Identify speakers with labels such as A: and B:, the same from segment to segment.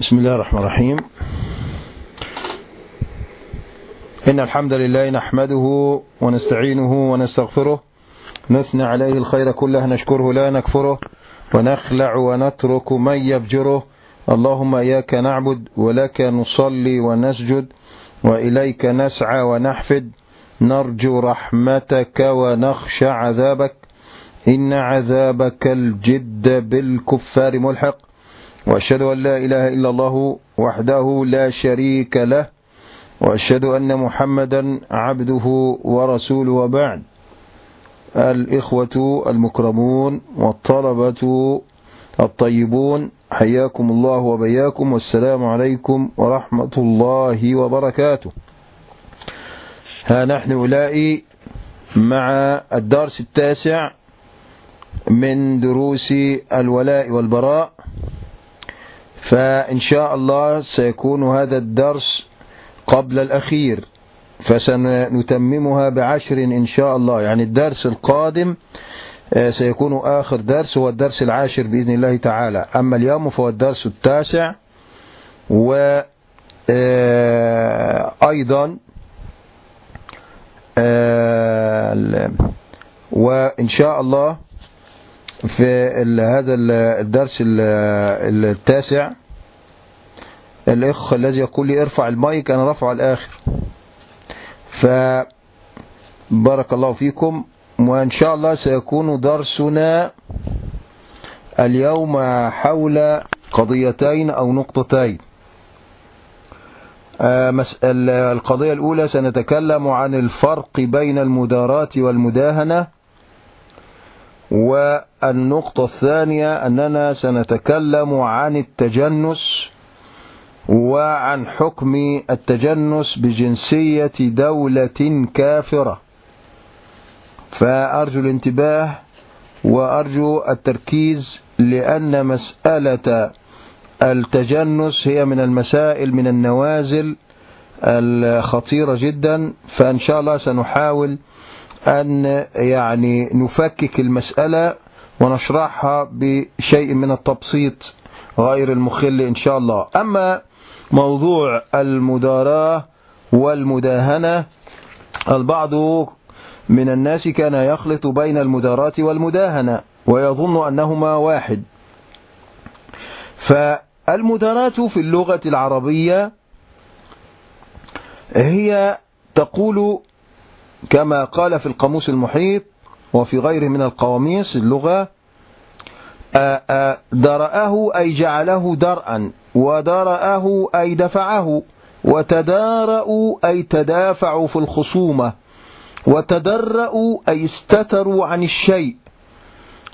A: بسم الله الرحمن الرحيم. إن الحمد لله نحمده ونستعينه ونستغفره. نثنى عليه الخير كله نشكره لا نكفره ونخلع ونترك من يفجره اللهم إياك نعبد ولك نصلي ونسجد وإليك نسعى ونحفد. نرجو رحمتك ونخشى عذابك. إن عذابك الجد بالكفار ملحق. وأشهد أن لا إله إلا الله وحده لا شريك له وأشهد أن محمدا عبده ورسوله وبعد. الإخوة المكرمون والطلبة الطيبون حياكم الله وبياكم والسلام عليكم ورحمة الله وبركاته. ها نحن أولئي مع الدرس التاسع من دروس الولاء والبراء. فإن شاء الله سيكون هذا الدرس قبل الأخير فسنتممها بعشر إن شاء الله. يعني الدرس القادم سيكون آخر درس هو الدرس العاشر بإذن الله تعالى. أما اليوم فهو الدرس التاسع وأيضا وإن شاء الله في هذا الدرس التاسع. الإخ الذي يقول لي ارفع المايك أنا رفعه الآخر. فبارك الله فيكم وإن شاء الله سيكون درسنا اليوم حول قضيتين أو نقطتين. القضية الأولى سنتكلم عن الفرق بين المداراة والمداهنة. والنقطة الثانية أننا سنتكلم عن التجنس وعن حكم التجنس بجنسية دولة كافرة. فأرجو الانتباه وأرجو التركيز لأن مسألة التجنس هي من المسائل من النوازل الخطيرة جدا. فإن شاء الله سنحاول أن يعني نفكك المسألة ونشرحها بشيء من التبسيط غير المخل إن شاء الله. أما موضوع المداراة والمداهنة البعض من الناس كان يخلط بين المداراة والمداهنة ويظن أنهما واحد. فالمداراة في اللغة العربية هي تقول كما قال في القاموس المحيط وفي غيره من القواميس اللغة درأه أي جعله درءا ودرأه أي دفعه وتدارأوا أي تدافعوا في الخصومة وتدرأوا أي استتروا عن الشيء.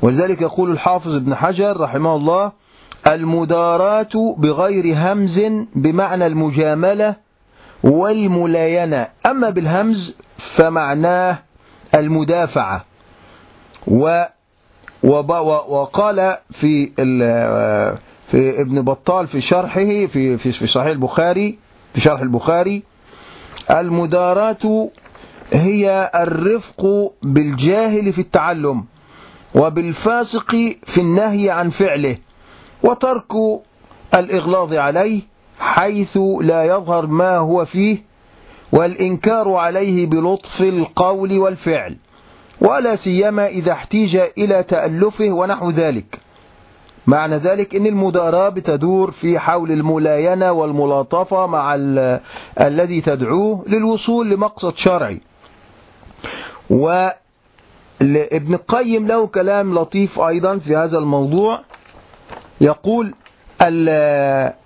A: ولذلك يقول الحافظ ابن حجر رحمه الله المداراة بغير همز بمعنى المجاملة والملاينة أما بالهمز فمعناه المدافعة. و وقال في في ابن بطال في شرحه في في صحيح البخاري في شرح البخاري المداراة هي الرفق بالجاهل في التعلم وبالفاسق في النهي عن فعله وترك الإغلاظ عليه حيث لا يظهر ما هو فيه والإنكار عليه بلطف القول والفعل ولا سيما إذا احتيج إلى تألفه ونحو ذلك. معنى ذلك أن المداراة بتدور في حول الملاينة والملاطفة مع الذي تدعوه للوصول لمقصد شرعي. وابن القيم له كلام لطيف أيضا في هذا الموضوع يقول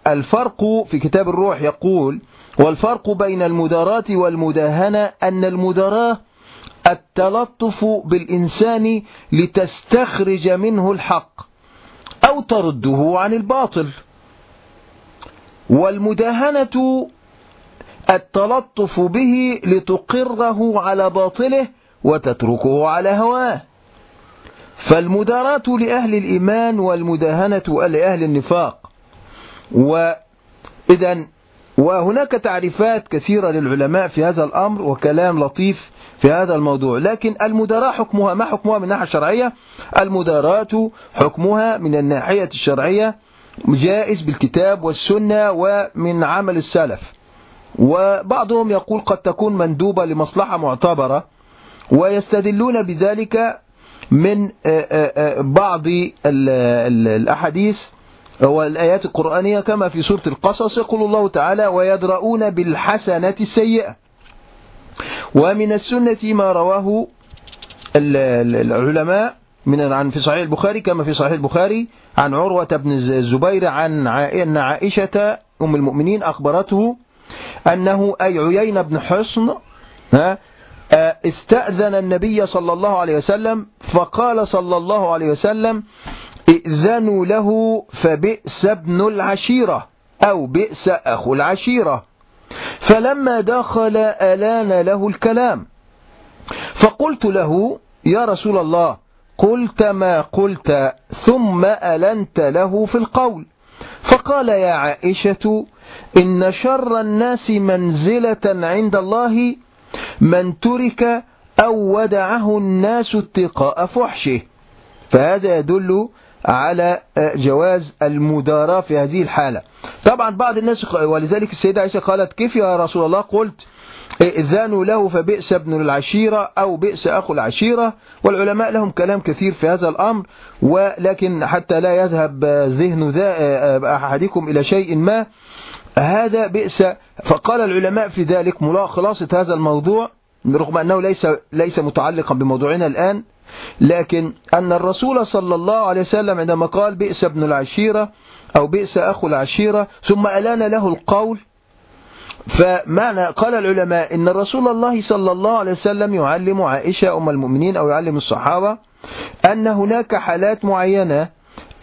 A: الفرق في كتاب الروح يقول والفرق بين المداراة والمداهنة أن المداراة التلطف بالإنسان لتستخرج منه الحق أو ترده عن الباطل. والمداهنة التلطف به لتقره على باطله وتتركه على هواه. فالمداراة لأهل الإيمان والمداهنة لأهل النفاق وإذا وهناك تعريفات كثيرة للعلماء في هذا الأمر وكلام لطيف في هذا الموضوع لكن المداراة حكمها ما حكمها من الناحية الشرعية؟ المداراة حكمها من الناحية الشرعية جائز بالكتاب والسنة ومن عمل السلف. وبعضهم يقول قد تكون مندوبة لمصلحة معتبرة ويستدلون بذلك من آه، آه، آه، بعض الأحاديث والآيات القرآنية كما في سورة القصص يقول الله تعالى ويدرؤون بالحسنة السيئة. ومن السنة ما رواه العلماء من عن في صحيح البخاري كما في صحيح البخاري عن عروة بن الزبير عن أن عائشة أم المؤمنين أخبرته أنه أي عيين بن حصن استأذن النبي صلى الله عليه وسلم فقال صلى الله عليه وسلم ائذنوا له فبئس ابن العشيرة أو بئس أخو العشيرة. فلما دخل ألان له الكلام. فقلت له يا رسول الله قلت ما قلت ثم ألنت له في القول. فقال يا عائشة إن شر الناس منزلة عند الله من ترك أو ودعه الناس اتقاء فحشه. فهذا يدل على جواز المداراة في هذه الحالة. طبعا بعض الناس ولذلك السيدة عائشة قالت كيف يا رسول الله؟ قلت إذانوا له فبئس ابن العشيرة أو بئس أخو العشيرة. والعلماء لهم كلام كثير في هذا الأمر ولكن حتى لا يذهب ذهن أحدكم إلى شيء ما. هذا بئس فقال العلماء في ذلك خلاصة هذا الموضوع رغم أنه ليس ليس متعلقا بموضوعنا الآن. لكن أن الرسول صلى الله عليه وسلم عندما قال بئس ابن العشيرة أو بئس أخو العشيرة ثم ألان له القول فمعنى قال العلماء إن رسول الله صلى الله عليه وسلم يعلم عائشة أم المؤمنين أو يعلم الصحابة أن هناك حالات معينة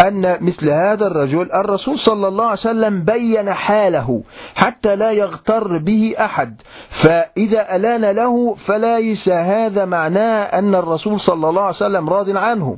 A: أن مثل هذا الرجل الرسول صلى الله عليه وسلم بين حاله حتى لا يغتر به أحد. فإذا ألان له فليس هذا معناه أن الرسول صلى الله عليه وسلم راض عنه.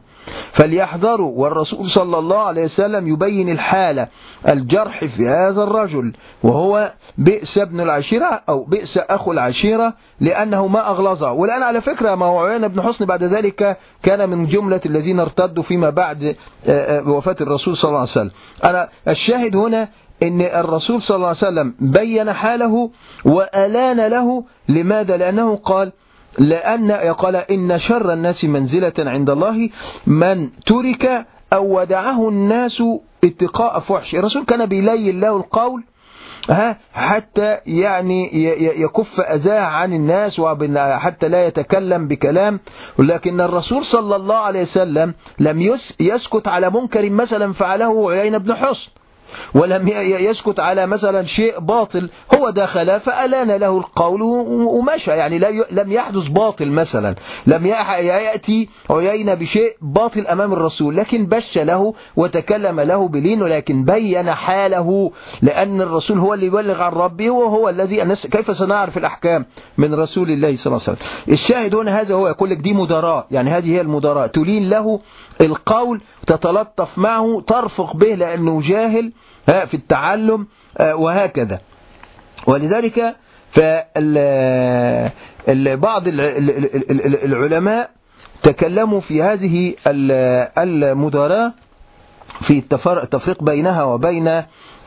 A: فليحذروا والرسول صلى الله عليه وسلم يبين الحالة الجرح في هذا الرجل وهو بئس ابن العشيرة أو بئس أخو العشيرة لأنه ما أغلظه. والآن على فكرة ما هو عيان بن حسن بعد ذلك كان من جملة الذين ارتدوا فيما بعد آه، آه، وفاة الرسول صلى الله عليه وسلم. أنا الشاهد هنا إن الرسول صلى الله عليه وسلم بين حاله وألان له. لماذا؟ لأنه قال لأن قال إن شر الناس منزلة عند الله من ترك أو ودعه الناس اتقاء فحش. الرسول كان بيلين له القول ها حتى يعني يكف أذاه عن الناس حتى لا يتكلم بكلام. ولكن الرسول صلى الله عليه وسلم لم يسكت على منكر مثلا فعله عيين بن حصن ولم يسكت على مثلا شيء باطل هو دخل فألان له القول ومشى. يعني لم يحدث باطل مثلا. لم يأتي عيينة بشيء باطل أمام الرسول لكن بش له وتكلم له بلين ولكن بين حاله لأن الرسول هو اللي يبلغ عن ربه وهو الذي كيف سنعرف الأحكام من رسول الله صلى الله عليه وسلم. الشاهد هنا هذا هو يقول لك دي مدراء. يعني هذه هي المدراء. تلين له القول تتلطف معه ترفق به لأنه جاهل في التعلم آه، وهكذا. ولذلك بعض العلماء تكلموا في هذه المداراة في التفريق بينها وبين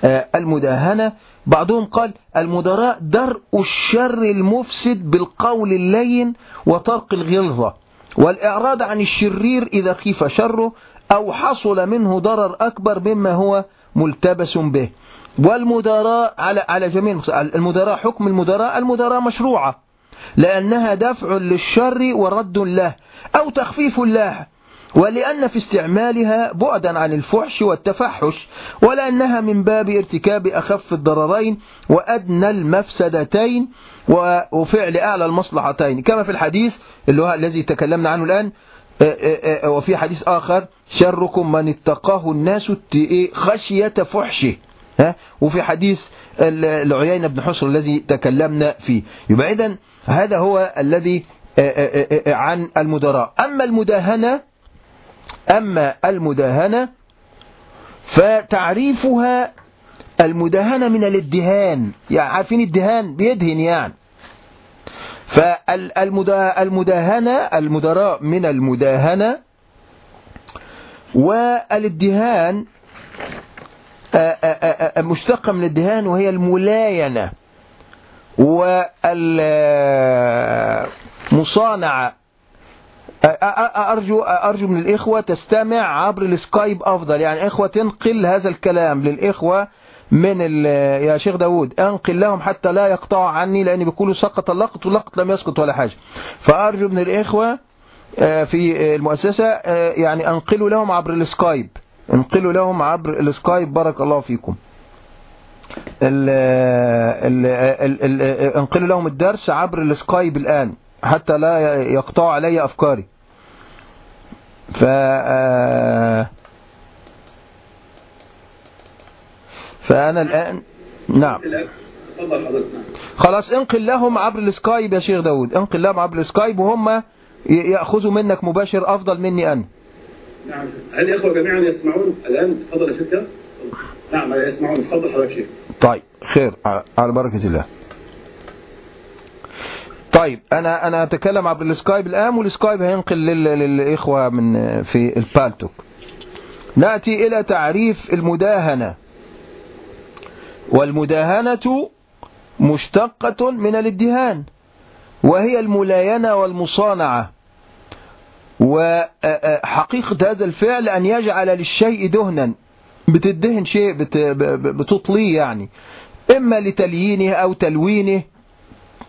A: آه، المداهنة. بعضهم قال المداراة درء الشر المفسد بالقول اللين وطرق الغلظة والإعراض عن الشرير إذا خيف شره أو حصل منه ضرر أكبر مما هو ملتبس به. والمداراة على على جميع المداراة حكم المداراة المداراة مشروعة لأنها دفع للشر ورد له أو تخفيف له ولأن في استعمالها بعدا عن الفحش والتفحش ولأنها من باب ارتكاب أخف الضررين وأدنى المفسدتين وفعل أعلى المصلحتين. كما في الحديث اللي هو الذي تكلمنا عنه الآن وفي حديث آخر شركم من اتقاه الناس خشية فحشه. ها؟ وفي حديث العيين بن حصر الذي تكلمنا فيه. يبقى إذن هذا هو الذي عن المدراء. أما المداهنة أما المداهنة فتعريفها المداهنة من الادهان. يعني عارفين الدهان؟ بيدهن يعني. فالمداهنة المدراء من المداهنة والادهان مشتقة من الدهان وهي الملاينة والمصانعة. أرجو, أرجو من الإخوة تستمع عبر السكايب أفضل. يعني إخوة تنقل هذا الكلام للإخوة من يا شيخ داود أنقل لهم حتى لا يقطعوا عني لأن بيقولوا سقط اللقط واللقط لم يسقط ولا حاجة. فأرجو من الإخوة آه، في المؤسسة آه، يعني أنقلوا لهم عبر السكايب. انقلوا لهم عبر السكايب بارك الله فيكم. ال ال ال انقلوا لهم الدرس عبر السكايب الآن حتى لا يقطعوا علي أفكاري. ف فأنا الآن نعم. خلاص انقل لهم عبر السكايب يا شيخ داود. انقل لهم عبر السكايب وهم يأخذوا منك مباشر أفضل مني أنا.
B: نعم. هل الإخوة جميعا يسمعون الآن؟ تفضل يا شيخ نعم يسمعون؟ تفضل حضرتك شيخ.
A: طيب خير على بركة الله. طيب أنا أنا أتكلم عبر السكايب الآن والسكايب هينقل للإخوة من في البالتوك. نأتي إلى تعريف المداهنة. والمداهنة مشتقة من الادهان وهي الملاينة والمصانعة. وحقيقة هذا الفعل أن يجعل للشيء دهنا بتدهن شيء بتطليه يعني. إما لتليينه أو تلوينه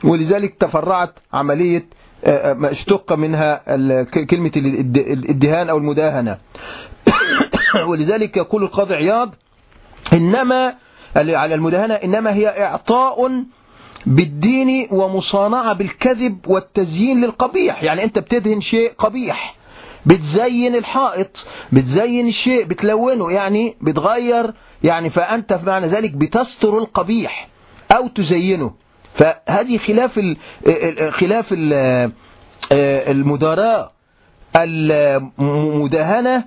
A: ولذلك تفرعت عملية اشتق منها كلمة الدهان أو المداهنة. ولذلك يقول القاضي عياض إنما على المداهنة إنما هي إعطاء بالدين ومصانعة بالكذب والتزيين للقبيح. يعني أنت بتدهن شيء قبيح بتزين الحائط بتزين الشيء بتلونه يعني بتغير يعني فأنت في معنى ذلك بتستر القبيح أو تزينه. فهذه خلاف ال خلاف ال المداراة المداهنة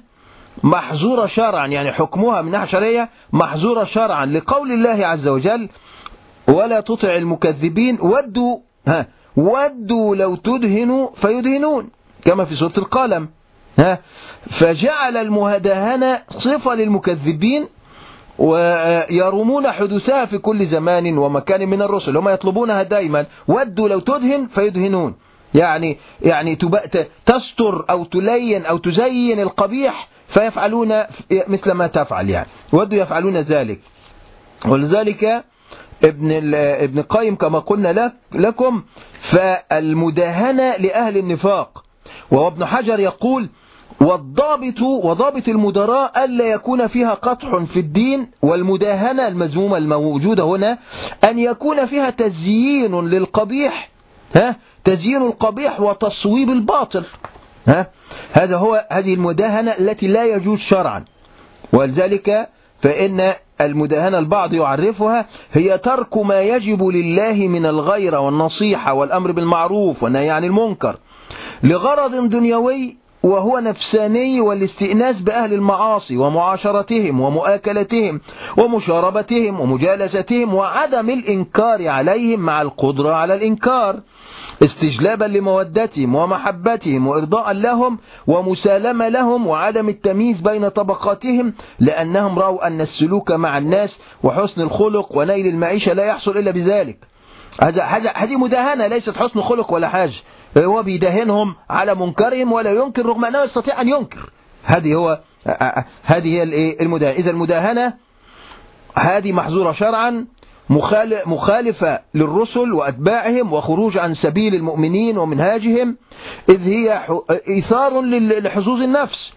A: محظورة شرعا يعني حكمها من ناحية شرعية محظورة شرعا لقول الله عز وجل ولا تطع المكذبين ودوا ها ودوا لو تدهنوا فيدهنون كما في سورة القلم ها. فجعل المهدهنة صفة للمكذبين ويرمون حدوثها في كل زمان ومكان من الرسل هم يطلبونها دائما ودوا لو تدهن فيدهنون. يعني يعني تستر أو تلين أو تزين القبيح فيفعلون مثل ما تفعل يعني. ودوا يفعلون ذلك. ولذلك ابن ابن قيم كما قلنا لكم فالمداهنة لأهل النفاق. وهو ابن حجر يقول والضابط وضابط المدراء ألا يكون فيها قطح في الدين والمداهنة المزمومة الموجودة هنا أن يكون فيها تزيين للقبيح ها؟ تزيين القبيح وتصويب الباطل ها؟ هذا هو هذه المداهنة التي لا يجوز شرعا. ولذلك فإن المداهنة البعض يعرفها هي ترك ما يجب لله من الغيرة والنصيحة والأمر بالمعروف والنهي عن المنكر لغرض دنيوي وهو نفساني والاستئناس بأهل المعاصي ومعاشرتهم ومؤاكلتهم ومشاربتهم ومجالستهم وعدم الإنكار عليهم مع القدرة على الإنكار. استجلابا لمودتهم ومحبتهم وإرضاء لهم ومسالمة لهم وعدم التمييز بين طبقاتهم لأنهم رأوا أن السلوك مع الناس وحسن الخلق ونيل المعيشة لا يحصل إلا بذلك. هذه مداهنة ليست حسن خلق ولا حاجة. هو بيدهنهم على منكرهم ولا ينكر رغم أنه يستطيع أن ينكر. هذه هو هذه هي المداهنة. إذا المداهنة هذه محظورة شرعا. مخالفة للرسل وأتباعهم وخروج عن سبيل المؤمنين ومنهاجهم إذ هي إيثار لحظوظ النفس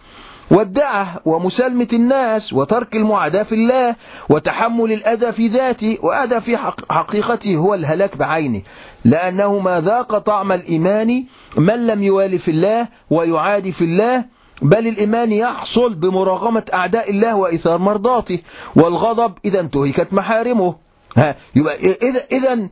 A: والدعة ومسالمة الناس وترك المعاداة في الله وتحمل الأذى في ذاته وأذى في حقيقته هو الهلاك بعينه. لأنه ما ذاق طعم الإيمان من لم يوالي في الله ويعادي في الله بل الإيمان يحصل بمراغمة أعداء الله وإثار مرضاته والغضب إذا انتهكت محارمه. ها يبقى إذا إذا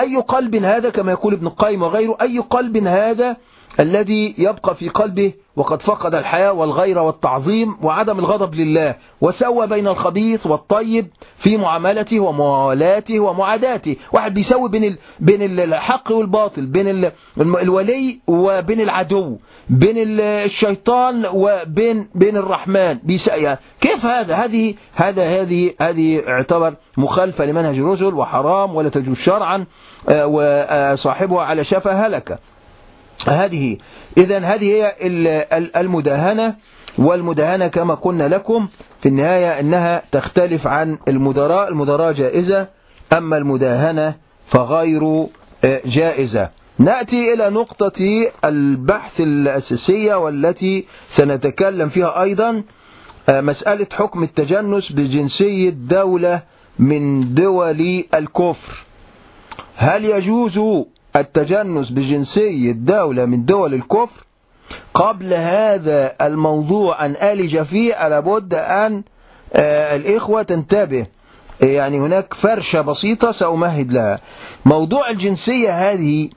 A: أي قلب هذا كما يقول ابن القيم وغيره أي قلب هذا الذي يبقى في قلبه وقد فقد الحياة والغير والتعظيم وعدم الغضب لله وسوى بين الخبيث والطيب في معاملته وموالاته ومعاداته. واحد بيسوي بين ال... بين الحق والباطل بين ال... الولي وبين العدو بين الشيطان وبين بين الرحمن. بيس... يعني كيف هذا؟ هذه هذا هذه هذه اعتبر مخالفة لمنهج الرسل وحرام ولا تجوز شرعا وصاحبها على شفا هلكة. هذه إذا هذه هي المداهنة والمداهنة كما قلنا لكم في النهاية أنها تختلف عن المدراء المدراء جائزة أما المداهنة فغير جائزة. نأتي إلى نقطة البحث الأساسية والتي سنتكلم فيها أيضا مسألة حكم التجنس بجنسية دولة من دول الكفر. هل يجوز التجنس بجنسية دولة من دول الكفر. قبل هذا الموضوع أن ألج فيه لابد أن الإخوة تنتبه. يعني هناك فرشة بسيطة سأمهد لها. موضوع الجنسية هذه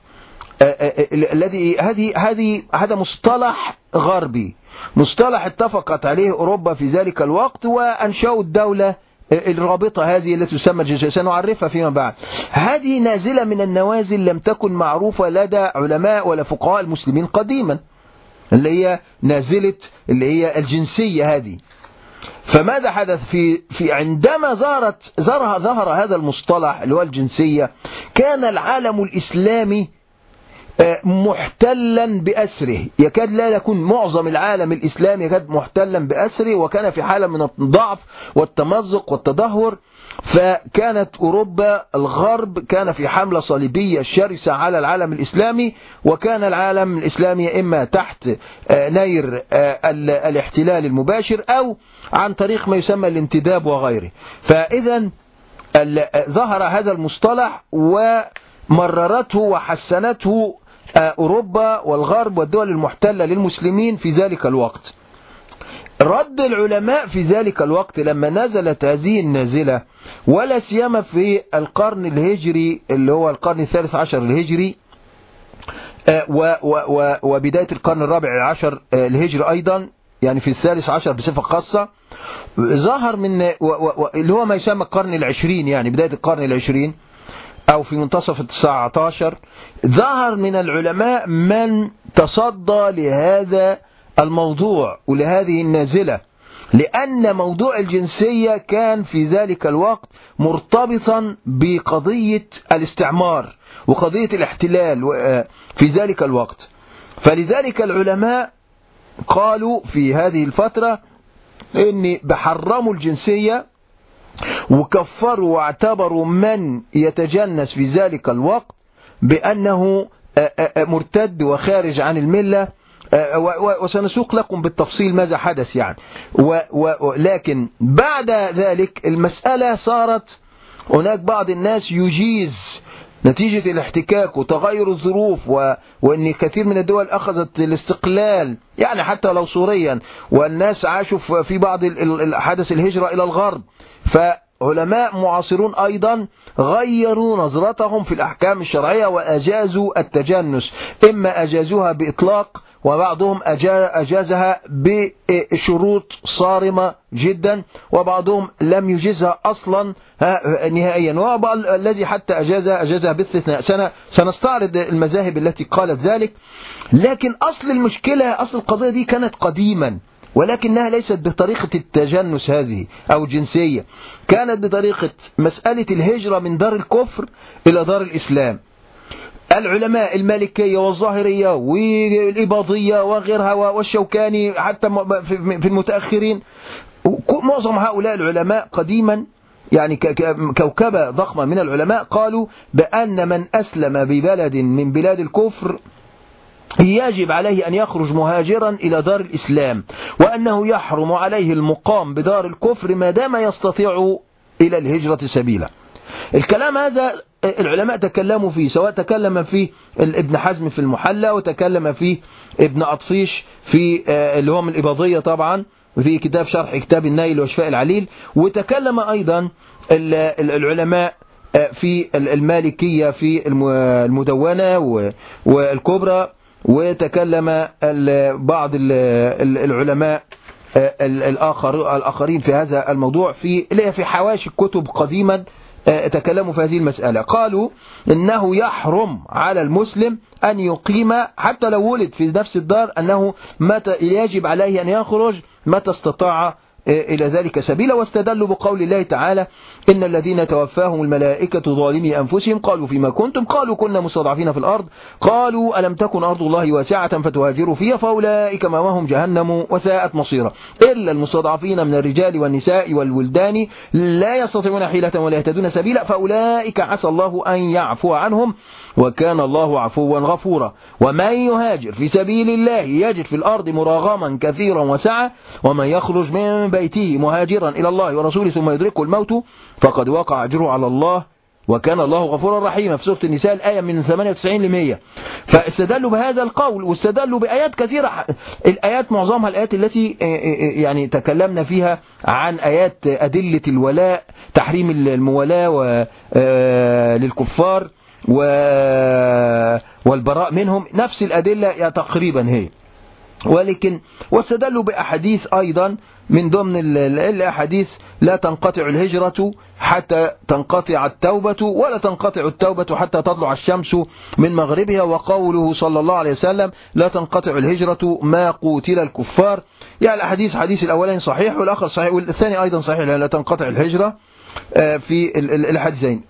A: الذي هذه هذه هذا مصطلح غربي. مصطلح اتفقت عليه أوروبا في ذلك الوقت وأنشأوا الدولة الرابطة هذه التي تسمى سنعرفها فيما بعد. هذه نازلة من النوازل لم تكن معروفة لدى علماء ولا فقهاء المسلمين قديما اللي هي نازلة اللي هي الجنسية هذه. فماذا حدث في في عندما ظهرت ظهر ظهر هذا المصطلح اللي هو الجنسية كان العالم الإسلامي محتلا بأسره. يكاد لا يكون معظم العالم الإسلامي يكاد محتلا بأسره وكان في حالة من الضعف والتمزق والتدهور. فكانت أوروبا الغرب كان في حملة صليبية شرسة على العالم الإسلامي وكان العالم الإسلامي إما تحت نير الاحتلال المباشر أو عن طريق ما يسمى الانتداب وغيره. فإذا ظهر هذا المصطلح ومررته وحسنته أوروبا والغرب والدول المحتلة للمسلمين في ذلك الوقت. رد العلماء في ذلك الوقت لما نزلت هذه النازلة ولا سيما في القرن الهجري اللي هو القرن الثالث عشر الهجري وبداية القرن الرابع عشر الهجري أيضا يعني في الثالث عشر بصفة خاصة. ظهر من اللي هو ما يسمى القرن العشرين يعني بداية القرن العشرين أو في منتصف التسعة عشر ظهر من العلماء من تصدى لهذا الموضوع ولهذه النازلة لأن موضوع الجنسية كان في ذلك الوقت مرتبطا بقضية الاستعمار وقضية الاحتلال في ذلك الوقت. فلذلك العلماء قالوا في هذه الفترة ان بحرموا الجنسية وكفروا واعتبروا من يتجنس في ذلك الوقت بأنه مرتد وخارج عن الملة وسنسوق لكم بالتفصيل ماذا حدث يعني. ولكن بعد ذلك المسألة صارت هناك بعض الناس يجيز نتيجة الاحتكاك وتغير الظروف و... وإن كثير من الدول أخذت الاستقلال يعني حتى لو سوريا والناس عاشوا في بعض حدث الهجرة إلى الغرب. فعلماء معاصرون أيضا غيروا نظرتهم في الأحكام الشرعية وأجازوا التجنس. إما أجازوها بإطلاق وبعضهم أجازها بشروط صارمة جدا وبعضهم لم يجزها أصلا نهائيا. وبعض الذي حتى أجازها أجازها باستثناء سنستعرض المذاهب التي قالت ذلك. لكن أصل المشكلة أصل القضية دي كانت قديما. ولكنها ليست بطريقة التجنس هذه أو الجنسية كانت بطريقة مسألة الهجرة من دار الكفر إلى دار الإسلام. العلماء المالكية والظاهرية والإباضية وغيرها والشوكاني حتى في المتأخرين معظم هؤلاء العلماء قديما يعني كوكبة ضخمة من العلماء قالوا بأن من أسلم ببلد من بلاد الكفر يجب عليه أن يخرج مهاجرا إلى دار الإسلام وأنه يحرم عليه المقام بدار الكفر ما دام يستطيع إلى الهجرة سبيلا. الكلام هذا العلماء تكلموا فيه سواء تكلم فيه ابن حزم في المحلى وتكلم فيه ابن أطفيش في اللي هو من الإباضية طبعا وفي كتاب شرح كتاب النيل وشفاء العليل. وتكلم أيضا العلماء في المالكية في المدونة والكبرى. وتكلم بعض العلماء الآخر الآخرين في هذا الموضوع في في حواشي الكتب قديما تكلموا في هذه المسألة. قالوا إنه يحرم على المسلم أن يقيم حتى لو ولد في نفس الدار أنه متى يجب عليه أن يخرج متى استطاع إلى ذلك سبيلا واستدلوا بقول الله تعالى إن الذين توفاهم الملائكة ظالمي أنفسهم قالوا فيما كنتم قالوا كنا مستضعفين في الأرض قالوا ألم تكن أرض الله واسعة فتهاجروا فيها فأولئك مأواهم جهنم وساءت مصيرا إلا المستضعفين من الرجال والنساء والولدان لا يستطيعون حيلة ولا يهتدون سبيلا فأولئك عسى الله أن يعفو عنهم وكان الله عفوا غفورا. ومن يهاجر في سبيل الله يجد في الأرض مراغما كثيرا وسعة ومن يخرج من بيته مهاجرا إلى الله ورسوله ثم يدركه الموت فقد وقع أجره على الله وكان الله غفورا رحيما. في سورة النساء الآية من 98 ل 100 فاستدلوا بهذا القول واستدلوا بآيات كثيرة. الآيات معظمها الآيات التي يعني تكلمنا فيها عن آيات أدلة الولاء تحريم الموالاة للكفار. والبراء منهم نفس الأدلة تقريبا هي. ولكن واستدلوا بأحاديث أيضا من ضمن الأحاديث لا تنقطع الهجرة حتى تنقطع التوبة ولا تنقطع التوبة حتى تطلع الشمس من مغربها. وقوله صلى الله عليه وسلم لا تنقطع الهجرة ما قوتل الكفار. يعني الحديث حديث الأولين صحيح والآخر صحيح والثاني أيضا صحيح لا تنقطع الهجرة في الحديثين.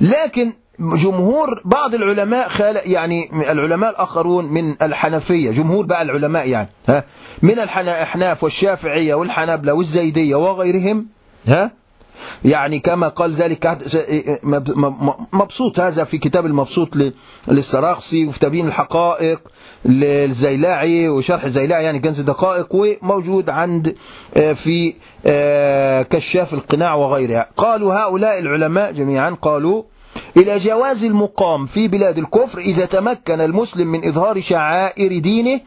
A: لكن جمهور بعض العلماء يعني العلماء الآخرون من الحنفية جمهور بقى العلماء يعني ها من الأحناف والشافعية والحنابلة والزيدية وغيرهم ها يعني كما قال ذلك مبسوط هذا في كتاب المبسوط للسراخسي وفي تبيين الحقائق للزيلاعي وشرح الزيلاعي يعني كنز دقائق وموجود عند في كشاف القناع وغيرها. قالوا هؤلاء العلماء جميعا قالوا إلى جواز المقام في بلاد الكفر إذا تمكن المسلم من إظهار شعائر دينه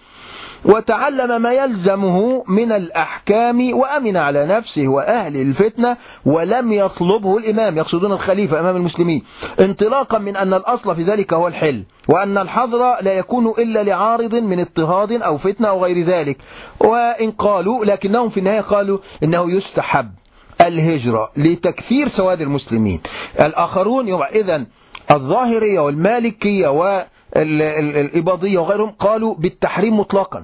A: وتعلم ما يلزمه من الأحكام وأمن على نفسه وأهل الفتنة ولم يطلبه الإمام. يقصدون الخليفة أمام المسلمين. انطلاقا من أن الأصل في ذلك هو الحل وأن الحظر لا يكون إلا لعارض من اضطهاد أو فتنة أو غير ذلك. وإن قالوا لكنهم في النهاية قالوا إنه يستحب. الهجرة لتكثير سواد المسلمين. الآخرون إذا الظاهرية والمالكية والإباضية وغيرهم قالوا بالتحريم مطلقا.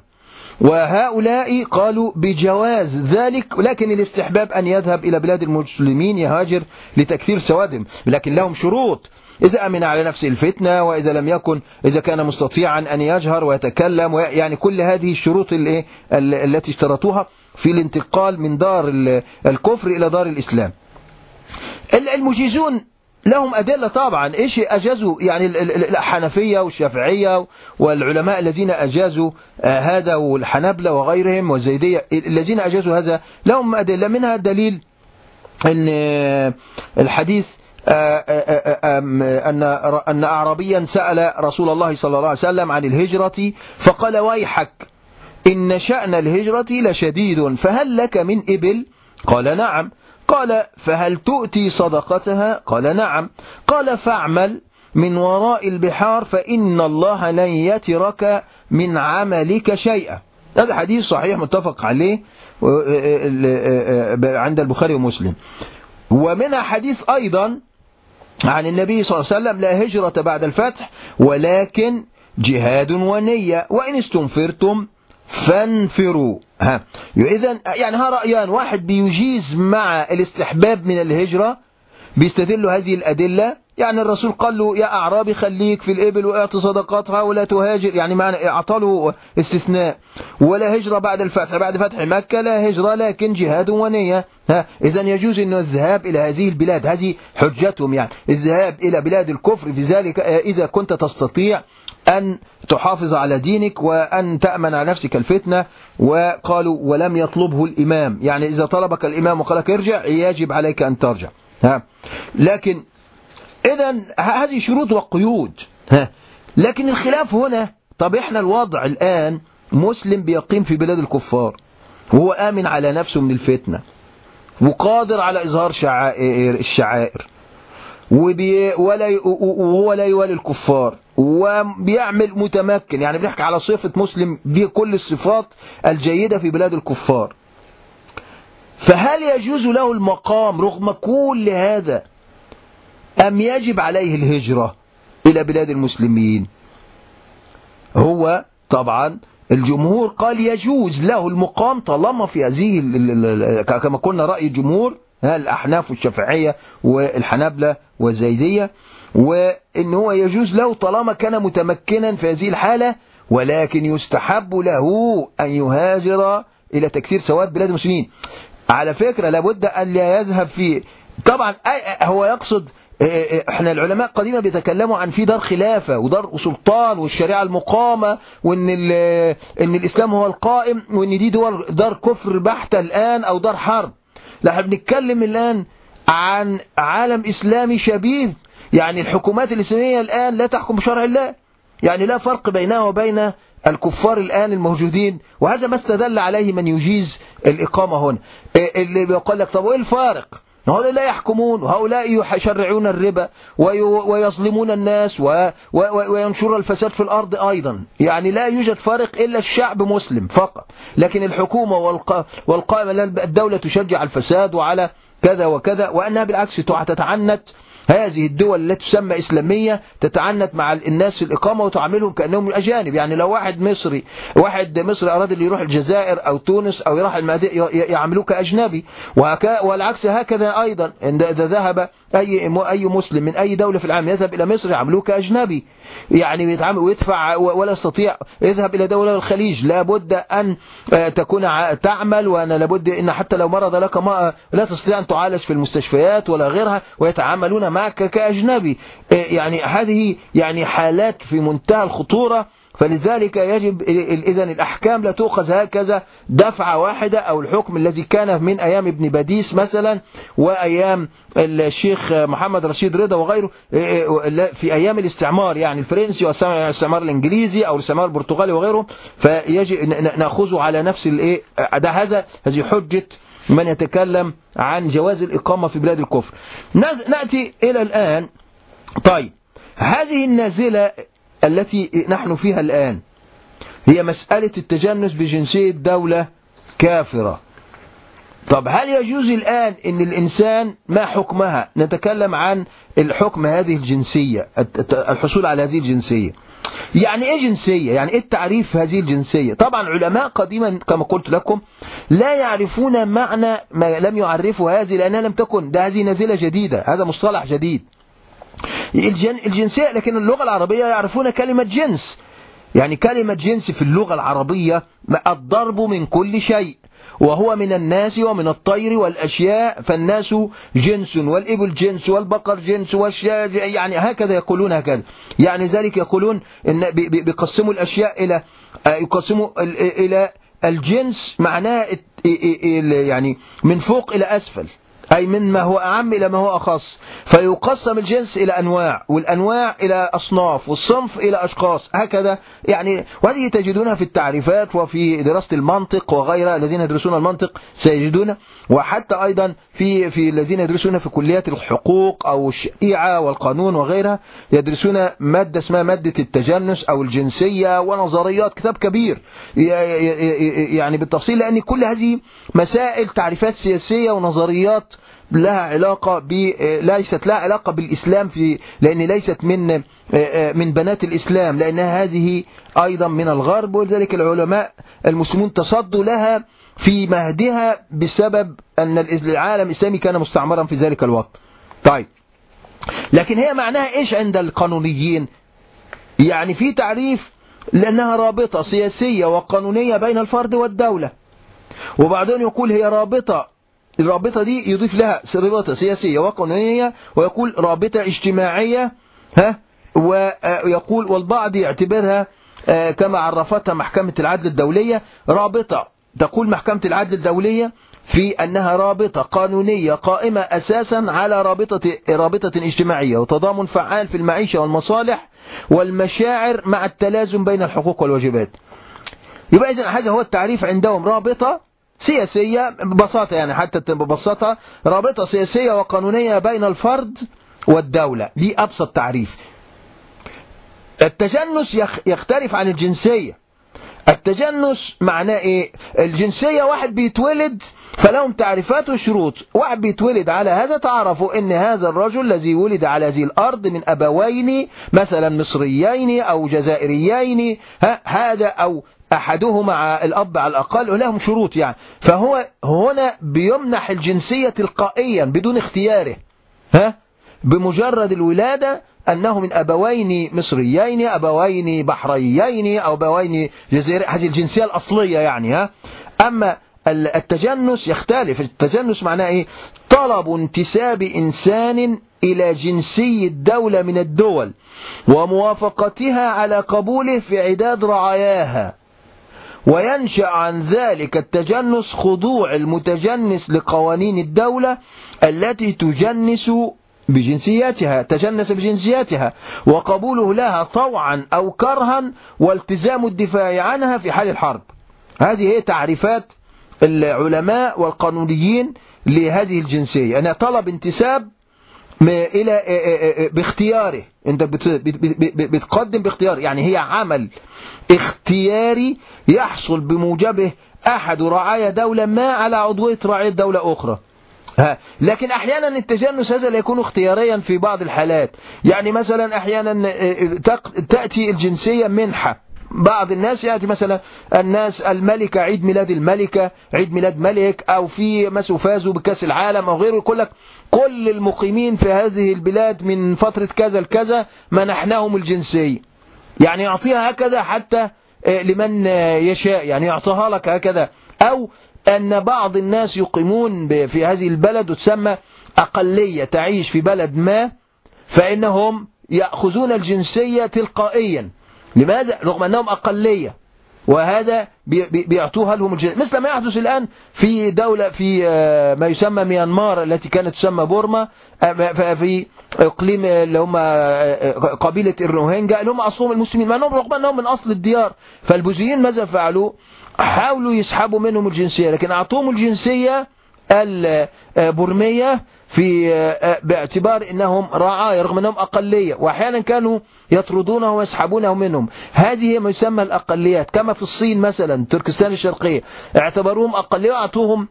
A: وهؤلاء قالوا بجواز ذلك لكن الاستحباب أن يذهب إلى بلاد المسلمين يهاجر لتكثير سوادهم. لكن لهم شروط. إذا أمن على نفسه الفتنة وإذا لم يكن إذا كان مستطيعا أن يجهر ويتكلم يعني كل هذه الشروط التي اشترطوها. في الانتقال من دار الكفر إلى دار الإسلام. المجيزون لهم أدلة طبعا. إيش أجازوا؟ يعني الحنفية والشافعية والعلماء الذين أجازوا هذا والحنبلة وغيرهم والزيدية الذين أجازوا هذا لهم أدلة. منها دليل أن الحديث أن أن أعرابيا سأل رسول الله صلى الله عليه وسلم عن الهجرة فقال ويحك. إن شأن الهجرة لشديد فهل لك من إبل؟ قال نعم. قال فهل تؤتي صدقتها؟ قال نعم. قال فاعمل من وراء البحار فإن الله لن يترك من عملك شيئا. هذا حديث صحيح متفق عليه عند البخاري ومسلم. ومنها حديث أيضا عن النبي صلى الله عليه وسلم لا هجرة بعد الفتح ولكن جهاد ونية. وإن استنفرتم فانفروا. ها. إذا يعني ها رأيان. واحد بيجيز مع الاستحباب من الهجرة بيستدل هذه الأدلة. يعني الرسول قال له يا أعرابي خليك في الإبل وأعط صدقاتها ولا تهاجر. يعني معنى أعطاله استثناء. ولا هجرة بعد الفتح. بعد فتح مكة لا هجرة لكن جهاد ونية. ها. إذا يجوز أن الذهاب إلى هذه البلاد. هذه حجتهم يعني. الذهاب إلى بلاد الكفر. في ذلك إذا كنت تستطيع أن تحافظ على دينك وأن تأمن على نفسك الفتنة. وقالوا ولم يطلبه الإمام. يعني إذا طلبك الإمام وقالك ارجع يجب عليك أن ترجع. ها. لكن إذا هذه شروط وقيود. ها. لكن الخلاف هنا طب إحنا الوضع الآن مسلم بيقيم في بلاد الكفار. وهو آمن على نفسه من الفتنة. وقادر على إظهار شعائر الشعائر. ولا وهو لا يوالي الكفار. وبيعمل متمكن. يعني بنحكي على صفة مسلم بكل الصفات الجيدة في بلاد الكفار. فهل يجوز له المقام رغم كل هذا أم يجب عليه الهجرة إلى بلاد المسلمين؟ هو طبعا الجمهور قال يجوز له المقام طالما في هذه كما قلنا رأي الجمهور الأحناف والشافعية والحنابلة والزيدية وإن هو يجوز له طالما كان متمكنا في هذه الحالة ولكن يستحب له أن يهاجر إلى تكثير سواد بلاد المسلمين. على فكرة لابد أن لا يذهب في طبعا هو يقصد إحنا العلماء قديما بيتكلموا عن في دار خلافة ودار سلطان والشريعة المقامة وإن إن الإسلام هو القائم وإن دي دول دار كفر بحتة الآن أو دار حرب. لا إحنا بنتكلم الآن عن عالم إسلامي شبيه. يعني الحكومات الإسلامية الآن لا تحكم بشرع الله. يعني لا فرق بينها وبين الكفار الآن الموجودين. وهذا ما استدل عليه من يجيز الإقامة هنا. اللي بيقول لك طب وإيه الفارق؟ هؤلاء لا يحكمون وهؤلاء يشرعون الربا ويظلمون الناس وينشر الفساد في الأرض أيضا. يعني لا يوجد فارق إلا الشعب مسلم فقط. لكن الحكومة والقائمة الدولة تشجع الفساد وعلى كذا وكذا وأنها بالعكس تتعنت هذه الدول التي تسمى إسلامية تتعنت مع الناس في الإقامة وتعاملهم كأنهم أجانب يعني لو واحد مصري واحد مصري أراد اللي يروح الجزائر أو تونس أو يروح المدينة يعاملوه كأجنبي. والعكس هكذا أيضا. إذا ذهب أي أي مسلم من أي دولة في العالم يذهب إلى مصر يعاملوه كأجنبي يعني يتعامل ويدفع ولا يستطيع يذهب إلى دولة الخليج. لابد أن تكون تعمل وأن لابد أن حتى لو مرض لك ما لا تستطيع أن تعالج في المستشفيات ولا غيرها ويتعاملون معك كأجنبي. يعني هذه يعني حالات في منتهى الخطورة. فلذلك يجب إذا الأحكام لا تؤخذ هكذا دفعة واحدة أو الحكم الذي كان من أيام ابن بديس مثلا وأيام الشيخ محمد رشيد رضا وغيره في أيام الاستعمار يعني الفرنسي والاستعمار الإنجليزي أو الاستعمار البرتغالي وغيره فيجب نأخذه على نفس الإيه ده هذا هذه حجة من يتكلم عن جواز الإقامة في بلاد الكفر. نأتي إلى الآن. طيب هذه النازلة التي نحن فيها الآن. هي مسألة التجنس بجنسية دولة كافرة. طب هل يجوز الآن إن الإنسان ما حكمها؟ نتكلم عن الحكم هذه الجنسية الحصول على هذه الجنسية. يعني إيه جنسية؟ يعني إيه التعريف هذه الجنسية؟ طبعا علماء قديما كما قلت لكم لا يعرفون معنى ما لم يعرفوا هذه لأنها لم تكن ده هذه نازلة جديدة هذا مصطلح جديد. الجنسية لكن اللغة العربية يعرفون كلمة جنس. يعني كلمة جنس في اللغة العربية الضرب من كل شيء وهو من الناس ومن الطير والأشياء. فالناس جنس والإبل جنس والبقر جنس والشاة يعني هكذا يقولون هكذا. يعني ذلك يقولون إن بيقسموا الأشياء إلى يقسموا إلى الجنس معناه يعني من فوق إلى أسفل. أي من ما هو أعم إلى ما هو أخص. فيقسم الجنس إلى أنواع والأنواع إلى أصناف والصنف إلى أشخاص. هكذا يعني وهذه تجدونها في التعريفات وفي دراسة المنطق وغيرها الذين يدرسون المنطق سيجدون وحتى أيضا في في الذين يدرسون في كليات الحقوق أو الشريعة والقانون وغيرها يدرسون مادة اسمها مادة التجنس أو الجنسية ونظريات كتاب كبير. يعني بالتفصيل لأن كل هذه مسائل تعريفات سياسية ونظريات لها علاقة ب ليست لها علاقة بالإسلام في لأن ليست من من بنات الإسلام لأنها هذه أيضا من الغرب ولذلك العلماء المسلمون تصدوا لها في مهدها بسبب أن العالم الإسلامي كان مستعمرا في ذلك الوقت. طيب. لكن هي معناها إيش عند القانونيين؟ يعني في تعريف لأنها رابطة سياسية وقانونية بين الفرد والدولة. وبعدين يقول هي رابطة الرابطة دي يضيف لها رابطة سياسية وقانونية ويقول رابطة اجتماعية ها؟ ويقول والبعض يعتبرها كما عرفتها محكمة العدل الدولية رابطة. تقول محكمة العدل الدولية في أنها رابطة قانونية قائمة أساسا على رابطة رابطة اجتماعية وتضامن فعال في المعيشة والمصالح والمشاعر مع التلازم بين الحقوق والواجبات. يبقى إذن هذا هو التعريف عندهم. رابطة سياسية ببساطة يعني حتى ببساطة. رابطة سياسية وقانونية بين الفرد والدولة. دي أبسط تعريف. التجنس يختلف عن الجنسية. التجنس معناه إيه؟ الجنسية واحد بيتولد فلهم تعريفات وشروط. واحد بيتولد على هذا تعرفوا إن هذا الرجل الذي ولد على هذه الأرض من أبوين مثلا مصريين أو جزائريين هذا أو أحدهما مع الأب على الأقل لهم شروط يعني. فهو هنا بيمنح الجنسية تلقائيا بدون اختياره ها بمجرد الولادة أنه من أبوين مصريين أبوين بحريين أو أبوين جزائري هذه الجنسية الأصلية يعني ها؟ أما التجنس يختلف. التجنس معناه إيه؟ طلب انتساب إنسان إلى جنسي الدولة من الدول وموافقتها على قبوله في عداد رعاياها. وينشأ عن ذلك التجنس خضوع المتجنس لقوانين الدولة التي تجنس بجنسياتها تجنس بجنسياتها وقبوله لها طوعا أو كرها والتزام الدفاع عنها في حال الحرب. هذه هي تعريفات العلماء والقانونيين لهذه الجنسية. أنا طلب انتساب إلى باختياره. أنت بتقدم باختيار. يعني هي عمل اختياري يحصل بموجبه أحد رعايا دولة ما على عضوية رعاية دولة أخرى. ها. لكن أحيانا التجنس هذا لا يكون اختياريا في بعض الحالات. يعني مثلا أحيانا تأتي الجنسية منحة. بعض الناس يأتي مثلا الناس الملكة عيد ميلاد الملكة عيد ميلاد ملك أو في مثلا فازوا بكأس العالم أو غيره يقول لك كل المقيمين في هذه البلاد من فترة كذا لكذا منحناهم الجنسية يعني يعطيها هكذا حتى لمن يشاء. يعني يعطيها لك هكذا. أو أن بعض الناس يقيمون في هذه البلد وتسمى أقلية تعيش في بلد ما فإنهم يأخذون الجنسية تلقائيا. لماذا؟ رغم أنهم أقلية وهذا بيعطوها لهم الجنسية مثل ما يحدث الآن في دولة في ما يسمى ميانمار التي كانت تسمى بورما في إقليم اللي هم قبيلة الروهينجا اللي هم أصلهم المسلمين ما أنهم رغم أنهم من أصل الديار. فالبوذيين ماذا فعلوا؟ حاولوا يسحبوا منهم الجنسية لكن أعطوهم الجنسية البرمية في باعتبار إنهم رعايا رغم إنهم أقلية وأحيانا كانوا يطردونه ويسحبونه منهم. هذه ما يسمى الأقليات كما في الصين مثلا تركستان الشرقية اعتبروهم أقلية وأعطوهم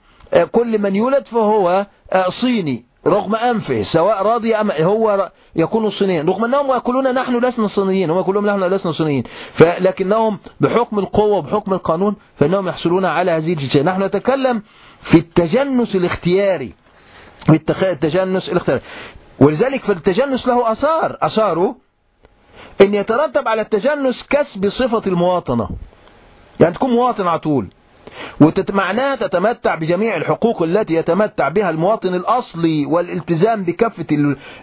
A: كل من يولد فهو صيني. رغم أنفه سواء راضي أم هو يكون صينيا رغم أنهم يقولون نحن لسنا صينيين هم يقولون نحن لسنا صينيين لكنهم بحكم القوة وبحكم القانون فإنهم يحصلون على هذه الجنسية نحن نتكلم في التجنس الاختياري. في التجنس الاختياري. ولذلك فالتجنس له أثار. أثاره أن يترتب على التجنس كسب صفة المواطنة. يعني تكون مواطن على طول. ومعناها تتمتع بجميع الحقوق التي يتمتع بها المواطن الأصلي والالتزام بكافة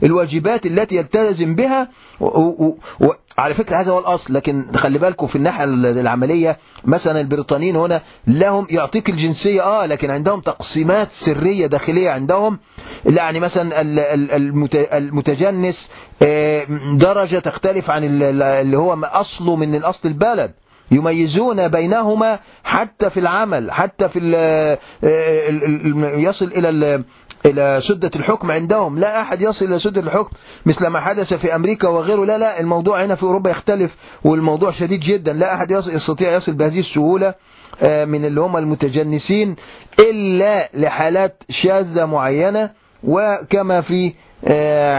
A: الواجبات التي يلتزم بها. وعلى فكرة هذا هو الأصل لكن خلي بالكم في الناحية العملية مثلا البريطانيين هنا لهم يعطيك الجنسية آه لكن عندهم تقسيمات سرية داخلية عندهم. يعني مثلا المتجنس درجة تختلف عن اللي هو أصله من الأصل البلد. يميزون بينهما حتى في العمل حتى في يصل إلى إلى سدة الحكم عندهم. لا أحد يصل إلى سدة الحكم مثل ما حدث في أمريكا وغيره. لا لا الموضوع هنا في أوروبا يختلف والموضوع شديد جدا. لا أحد يصل يستطيع يصل بهذه السهولة من اللي هم المتجنسين إلا لحالات شاذة معينة وكما في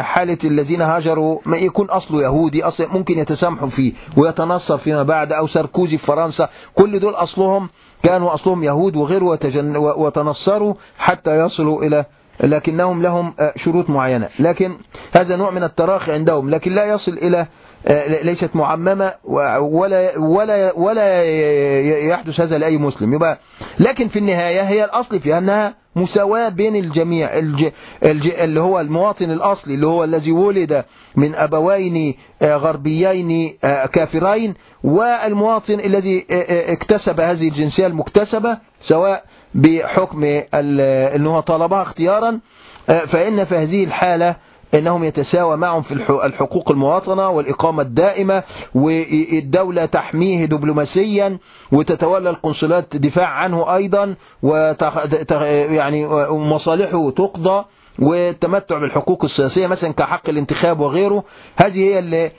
A: حالة الذين هاجروا ما يكون أصله يهودي أصل ممكن يتسامحوا فيه ويتنصر فيما بعد أو ساركوزي في فرنسا. كل دول أصلهم كانوا أصلهم يهود وغيره وتنصروا حتى يصلوا إلى لكنهم لهم شروط معينة. لكن هذا نوع من التراخي عندهم لكن لا يصل إلى ليست معممة ولا ولا ولا يحدث هذا لأي مسلم. يبقى لكن في النهاية هي الأصل فيها أنها مساواة بين الجميع. الج... الج... اللي هو المواطن الأصلي اللي هو الذي ولد من أبوين غربيين كافرين والمواطن الذي اكتسب هذه الجنسية المكتسبة سواء بحكم أنه طلبها اختيارا فإن في هذه الحالة إنهم يتساوى معهم في الحقوق المواطنة والإقامة الدائمة والدولة تحميه دبلوماسيا وتتولى القنصلات دفاع عنه أيضا. يعني مصالحه تقضى والتمتع بالحقوق السياسية مثلا كحق الانتخاب وغيره هذه هي ال ال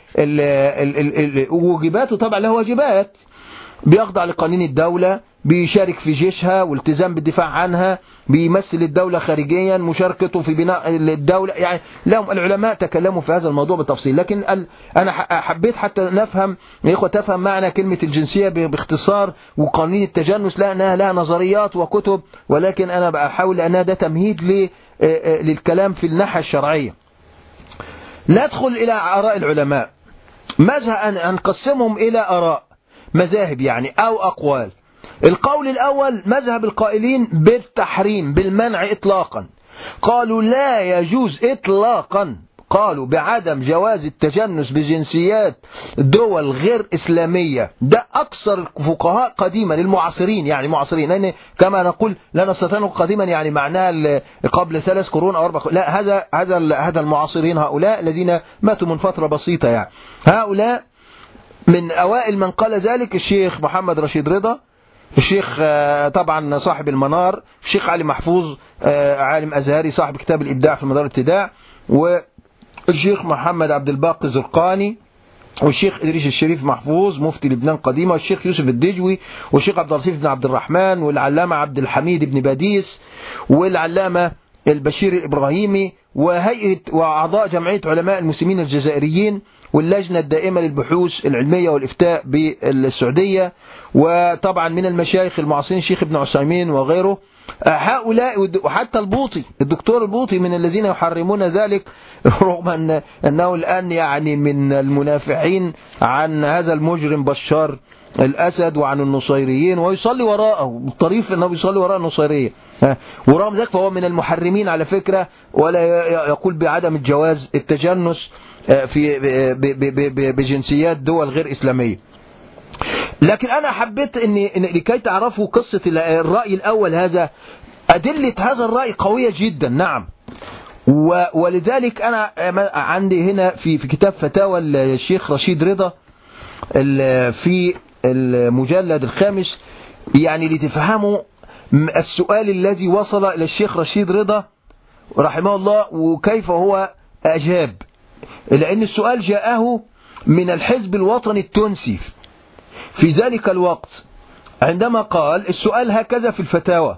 A: ال ال واجباته طبعا له واجبات بيخضع لقانون الدولة بيشارك في جيشها والتزام بالدفاع عنها بيمثل الدولة خارجيا مشاركته في بناء الدولة. يعني لهم العلماء تكلموا في هذا الموضوع بالتفصيل. لكن. أنا حبيت حتى نفهم يا إخوة تفهم معنى كلمة الجنسية باختصار وقانون التجنس. لأنها لها نظريات وكتب ولكن أنا بحاول أنها ده تمهيد ل... للكلام في الناحية الشرعية. ندخل إلى آراء العلماء. ماذا أن نقسمهم إلى آراء مذاهب يعني أو أقوال. القول الأول مذهب القائلين بالتحريم بالمنع إطلاقا. قالوا لا يجوز إطلاقا. قالوا بعدم جواز التجنس بجنسيات دول غير إسلامية. ده أكثر الفقهاء قديما المعاصرين يعني معاصرين. لأن كما نقول لا نستطيع قديما يعني معناها قبل ثلاث قرون أو أربع لا هذا هذا هذا المعاصرين هؤلاء الذين ماتوا من فترة بسيطة يعني. هؤلاء من أوائل من قال ذلك الشيخ محمد رشيد رضا الشيخ طبعا صاحب المنار الشيخ علي محفوظ عالم أزهري صاحب كتاب الإبداع في مدار الابتداع والشيخ محمد عبد الباقي زرقاني والشيخ إدريس الشريف محفوظ مفتي لبنان قديمة والشيخ يوسف الدجوي والشيخ عبد اللطيف بن عبد الرحمن والعلامة عبد الحميد بن باديس والعلامة البشير الإبراهيمي وهيئة وأعضاء جمعية علماء المسلمين الجزائريين واللجنة الدائمة للبحوث العلمية والإفتاء بالسعودية وطبعا من المشايخ المعاصرين الشيخ ابن عثيمين وغيره. هؤلاء وحتى البوطي الدكتور البوطي من الذين يحرمون ذلك رغم أن أنه الآن يعني من المنافعين عن هذا المجرم بشار الأسد وعن النصيريين ويصلي وراءه. الطريف أنه يصلي وراء النصيرية. ورغم ذلك فهو من المحرمين على فكرة ولا يقول بعدم الجواز التجنس. في بجنسيات دول غير إسلامية. لكن أنا حبيت أن لكي تعرفوا قصة الرأي الأول هذا. أدلة هذا الرأي قوية جدا نعم. ولذلك أنا عندي هنا في في كتاب فتاوى الشيخ رشيد رضا في المجلد الخامس يعني لتفهموا السؤال الذي وصل إلى الشيخ رشيد رضا رحمه الله وكيف هو أجاب. لأن السؤال جاءه من الحزب الوطني التونسي. في ذلك الوقت عندما قال السؤال هكذا في الفتاوى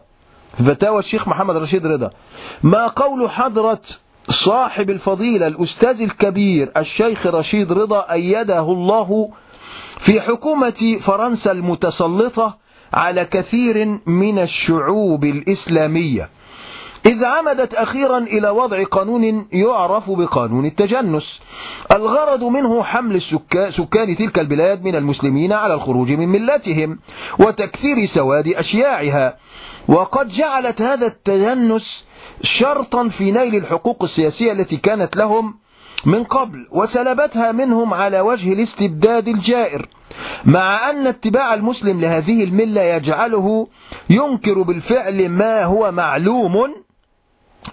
A: فتاوى الشيخ محمد رشيد رضا ما قول حضرة صاحب الفضيلة الأستاذ الكبير الشيخ رشيد رضا أيده الله في حكومة فرنسا المتسلطة على كثير من الشعوب الإسلامية؟ إذ عمدت أخيرا إلى وضع قانون يعرف بقانون التجنس. الغرض منه حمل سكان تلك البلاد من المسلمين على الخروج من ملتهم وتكثير سواد أشياعها. وقد جعلت هذا التجنس شرطا في نيل الحقوق السياسية التي كانت لهم من قبل وسلبتها منهم على وجه الاستبداد الجائر. مع أن اتباع المسلم لهذه الملة يجعله ينكر بالفعل ما هو معلوم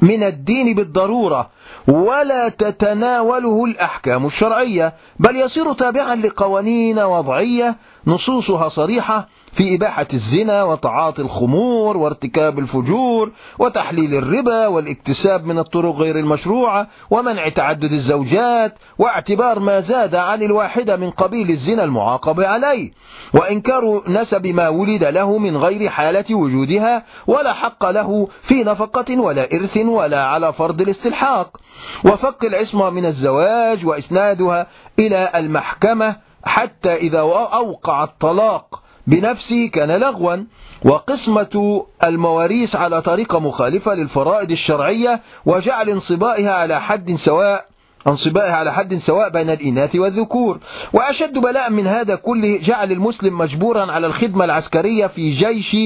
A: من الدين بالضرورة ولا تتناوله الأحكام الشرعية بل يصير تابعا لقوانين وضعية نصوصها صريحة في إباحة الزنا وتعاطي الخمور وارتكاب الفجور وتحليل الربا والاكتساب من الطرق غير المشروعة ومنع تعدد الزوجات واعتبار ما زاد عن الواحدة من قبيل الزنا المعاقب عليه. وإنكار نسب ما ولد له من غير حالة وجودها ولا حق له في نفقة ولا إرث ولا على فرض الاستلحاق. وفك العصمة من الزواج وإسنادها إلى المحكمة حتى إذا أوقع الطلاق بنفسه كان لغوا وقسمة المواريث على طريقة مخالفة للفرائض الشرعية وجعل انصبائها على حد سواء انصبائها على حد سواء بين الإناث والذكور. وأشد بلاء من هذا كله جعل المسلم مجبورا على الخدمة العسكرية في جيش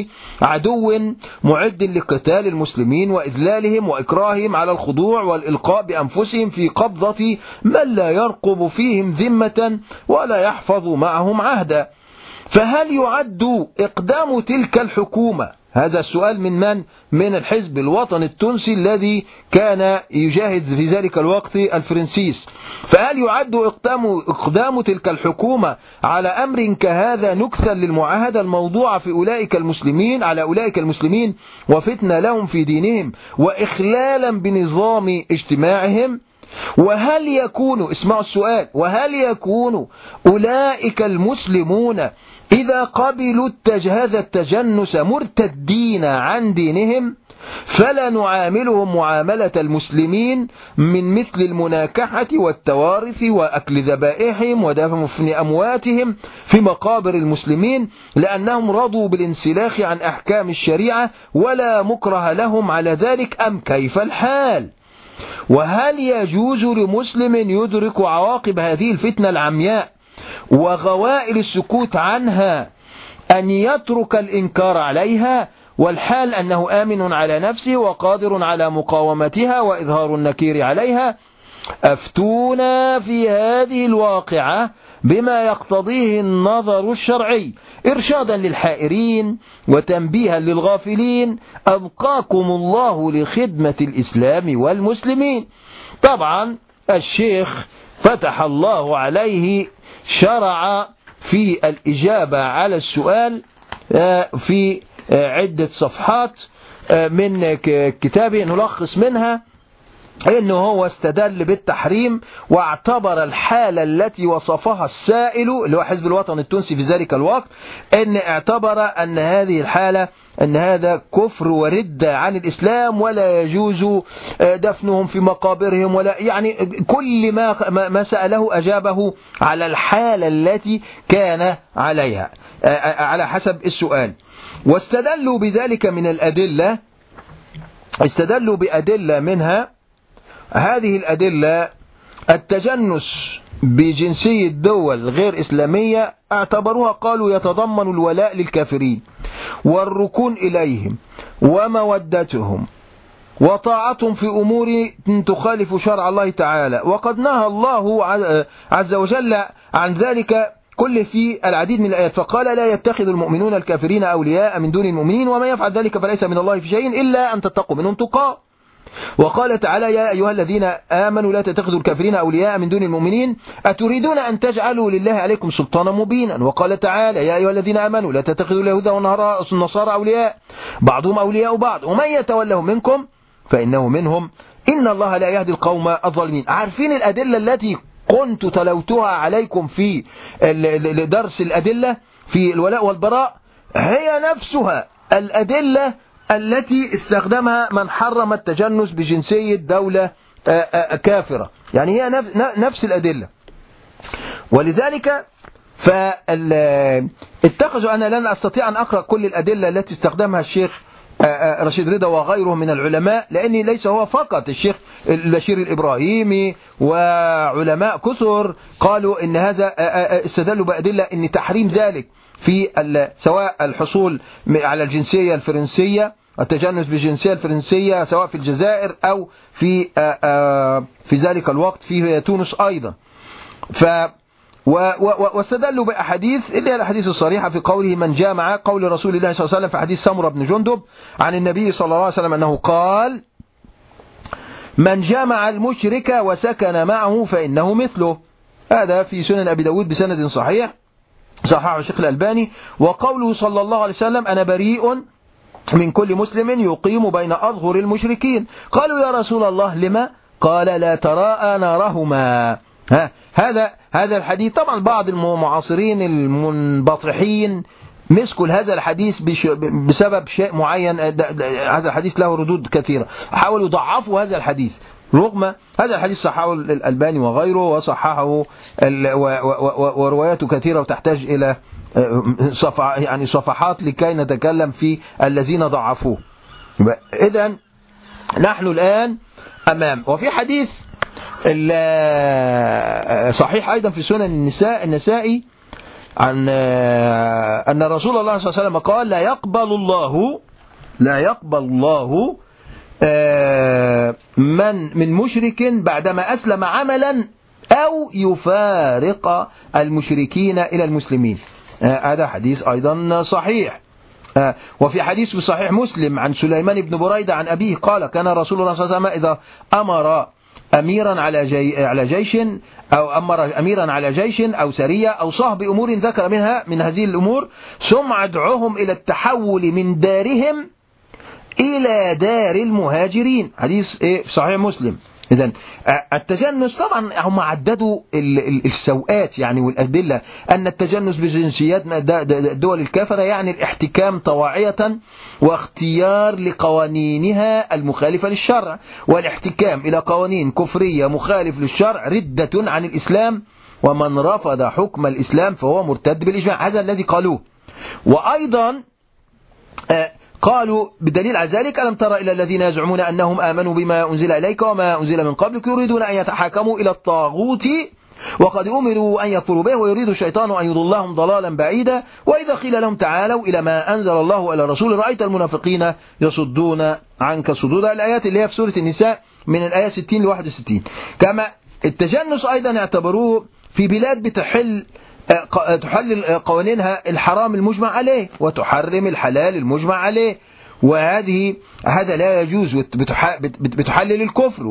A: عدو معد لقتال المسلمين وإذلالهم وإكراههم على الخضوع والإلقاء بأنفسهم في قبضة من لا يرقب فيهم ذمة ولا يحفظ معهم عهدا. فهل يعد إقدام تلك الحكومة؟ هذا السؤال من من؟ من الحزب الوطني التونسي الذي كان يجاهد في ذلك الوقت الفرنسيس. فهل يعد إقدام, إقدام تلك الحكومة على أمر كهذا نكثا للمعاهدة الموضوعة في أولئك المسلمين على أولئك المسلمين وفتنة لهم في دينهم وإخلالا بنظام اجتماعهم؟ وهل يكون اسمعوا السؤال. وهل يكون أولئك المسلمون إذا قبلوا هذا التجنس مرتدين عن دينهم فلا نعاملهم معاملة المسلمين من مثل المناكحة والتوارث وأكل ذبائحهم ودفن أمواتهم في مقابر المسلمين لأنهم رضوا بالانسلاخ عن أحكام الشريعة ولا مكره لهم على ذلك أم كيف الحال؟ وهل يجوز لمسلم يدرك عواقب هذه الفتنة العمياء؟ وغوائل السكوت عنها أن يترك الإنكار عليها والحال أنه آمن على نفسه وقادر على مقاومتها وإظهار النكير عليها. أفتونا في هذه الواقعة بما يقتضيه النظر الشرعي. إرشادا للحائرين وتنبيها للغافلين. أبقاكم الله لخدمة الإسلام والمسلمين. طبعا الشيخ فتح الله عليه شرع في الإجابة على السؤال آه، في آه، عدة صفحات آه، من كتابه نلخص منها. إنه هو استدل بالتحريم واعتبر الحالة التي وصفها السائل اللي هو حزب الوطن التونسي في ذلك الوقت إن اعتبر أن هذه الحالة أن هذا كفر ورد عن الإسلام ولا يجوز آه، دفنهم في مقابرهم ولا يعني كل ما ما سأله أجابه على الحالة التي كان عليها آه، آه، على حسب السؤال. واستدلوا بذلك من الأدلة استدلوا بأدلة منها هذه الأدلة التجنس بجنسية دول غير إسلامية اعتبروها قالوا يتضمن الولاء للكافرين والركون إليهم ومودتهم وطاعتهم في أمور تخالف شرع الله تعالى وقد نهى الله عز وجل عن ذلك كل في العديد من الآيات فقال لا يتخذ المؤمنون الكافرين أولياء من دون المؤمنين وما يفعل ذلك فليس من الله في شيء إلا أن تتقوا منهم تقاة. وقال تعالى يا أيها الذين آمنوا لا تتخذوا الكافرين أولياء من دون المؤمنين أتريدون أن تجعلوا لله عليكم سلطانا مبينا وقال تعالى يا أيها الذين آمنوا لا تتخذوا اليهود والنصارى أولياء بعضهم أولياء بعض ومن يتولهم منكم فإنه منهم إن الله لا يهدي القوم الظالمين عارفين الأدلة التي كنت تلوتها عليكم في درس الأدلة في الولاء والبراء هي نفسها الأدلة التي استخدمها من حرم التجنس بجنسية دولة آه، آه، كافرة. يعني هي نفس الأدلة. ولذلك فاتخذوا أنا لن أستطيع أن أقرأ كل الأدلة التي استخدمها الشيخ آه، رشيد رضا وغيره من العلماء لأني ليس هو فقط الشيخ البشير الإبراهيمي وعلماء كثر قالوا إن هذا استدلوا بأدلة إن تحريم ذلك. في سواء الحصول على الجنسية الفرنسية التجنس بالجنسية الفرنسية سواء في الجزائر أو في في ذلك الوقت في تونس أيضا. ف واستدلوا بأحاديث اللي هي الأحاديث الصريحة في قوله من جامع قول رسول الله صلى الله عليه وسلم في حديث سمرة بن جندب عن النبي صلى الله عليه وسلم أنه قال من جامع المشرك وسكن معه فإنه مثله. هذا في سنن أبي داود بسند صحيح. صححه الشيخ الألباني وقوله صلى الله عليه وسلم أنا بريء من كل مسلم يقيم بين أظهر المشركين. قالوا يا رسول الله لما؟ قال لا تراءى نارهما ها هذا هذا الحديث طبعا بعض المعاصرين المنبطحين مسكوا هذا الحديث بسبب شيء معين هذا الحديث له ردود كثيرة. حاولوا يضعفوا هذا الحديث. رغم هذا الحديث صححه الألباني وغيره وصححه ورواياته كثيرة وتحتاج إلى يعني صفحات لكي نتكلم في الذين ضعفوه. إذا نحن الآن أمام وفي حديث صحيح أيضا في سنن النساء النسائي عن أن رسول الله صلى الله عليه وسلم قال لا يقبل الله لا يقبل الله من من مشرك بعدما أسلم عملا أو يفارق المشركين إلى المسلمين. هذا حديث أيضا صحيح. آه، وفي حديث في صحيح مسلم عن سليمان بن بريدة عن أبيه قال كان رسول الله صلى الله عليه وسلم إذا أمر أميرا على جي على جيش أو أمر أميرا على جيش أو سرية أو صاحب أمور ذكر منها من هذه الأمور ثم أدعوهم إلى التحول من دارهم إلى دار المهاجرين. حديث إيه؟ في صحيح مسلم. إذا التجنس طبعا هم عددوا السوءات يعني والأدلة أن التجنس بجنسيات دول الكافرة يعني الاحتكام طواعية واختيار لقوانينها المخالفة للشرع. والاحتكام إلى قوانين كفرية مخالف للشرع ردة عن الإسلام. ومن رفض حكم الإسلام فهو مرتد بالإجماع. هذا الذي قالوه. وأيضا قالوا بدليل على ذلك ألم تر إلى الذين يزعمون أنهم آمنوا بما أنزل إليك وما أنزل من قبلك يريدون أن يتحاكموا إلى الطاغوت وقد أمروا أن يكفروا به ويريد الشيطان أن يضلهم ضلالا بعيدا وإذا قيل لهم تعالوا إلى ما أنزل الله إلى الرسول رأيت المنافقين يصدون عنك صدودا الآيات اللي هي في سورة النساء من الآية 60 ل 61 كما التجنس أيضا اعتبروه في بلاد بتحل تحلل قوانينها الحرام المجمع عليه وتحرم الحلال المجمع عليه. وهذه هذا لا يجوز بتحلل الكفر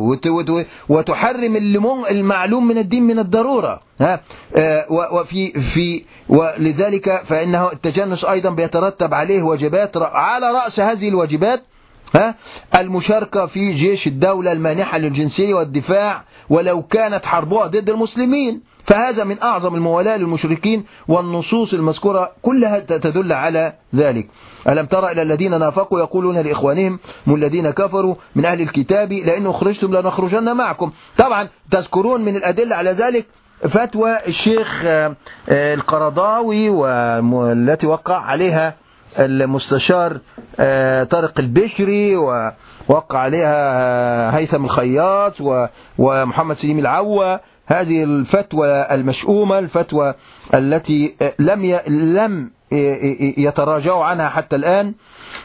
A: وتحرم المعلوم من الدين من الضرورة. ها؟ وفي في ولذلك فإنه التجنس أيضا بيترتب عليه واجبات على رأس هذه الواجبات. ها؟ المشاركة في جيش الدولة المانحة للجنسية والدفاع ولو كانت حربها ضد المسلمين. فهذا من أعظم الموالاة للمشركين والنصوص المذكورة كلها تدل على ذلك. ألم ترى إلى الذين نافقوا يقولون لإخوانهم من الذين كفروا من أهل الكتاب لأن أخرجتم لنخرجن معكم. طبعا تذكرون من الأدلة على ذلك فتوى الشيخ القرضاوي والتي وقع عليها المستشار طارق البشري ووقع عليها هيثم الخياط ومحمد سليم العوة هذه الفتوى المشؤومة الفتوى التي لم لم يتراجعوا عنها حتى الآن.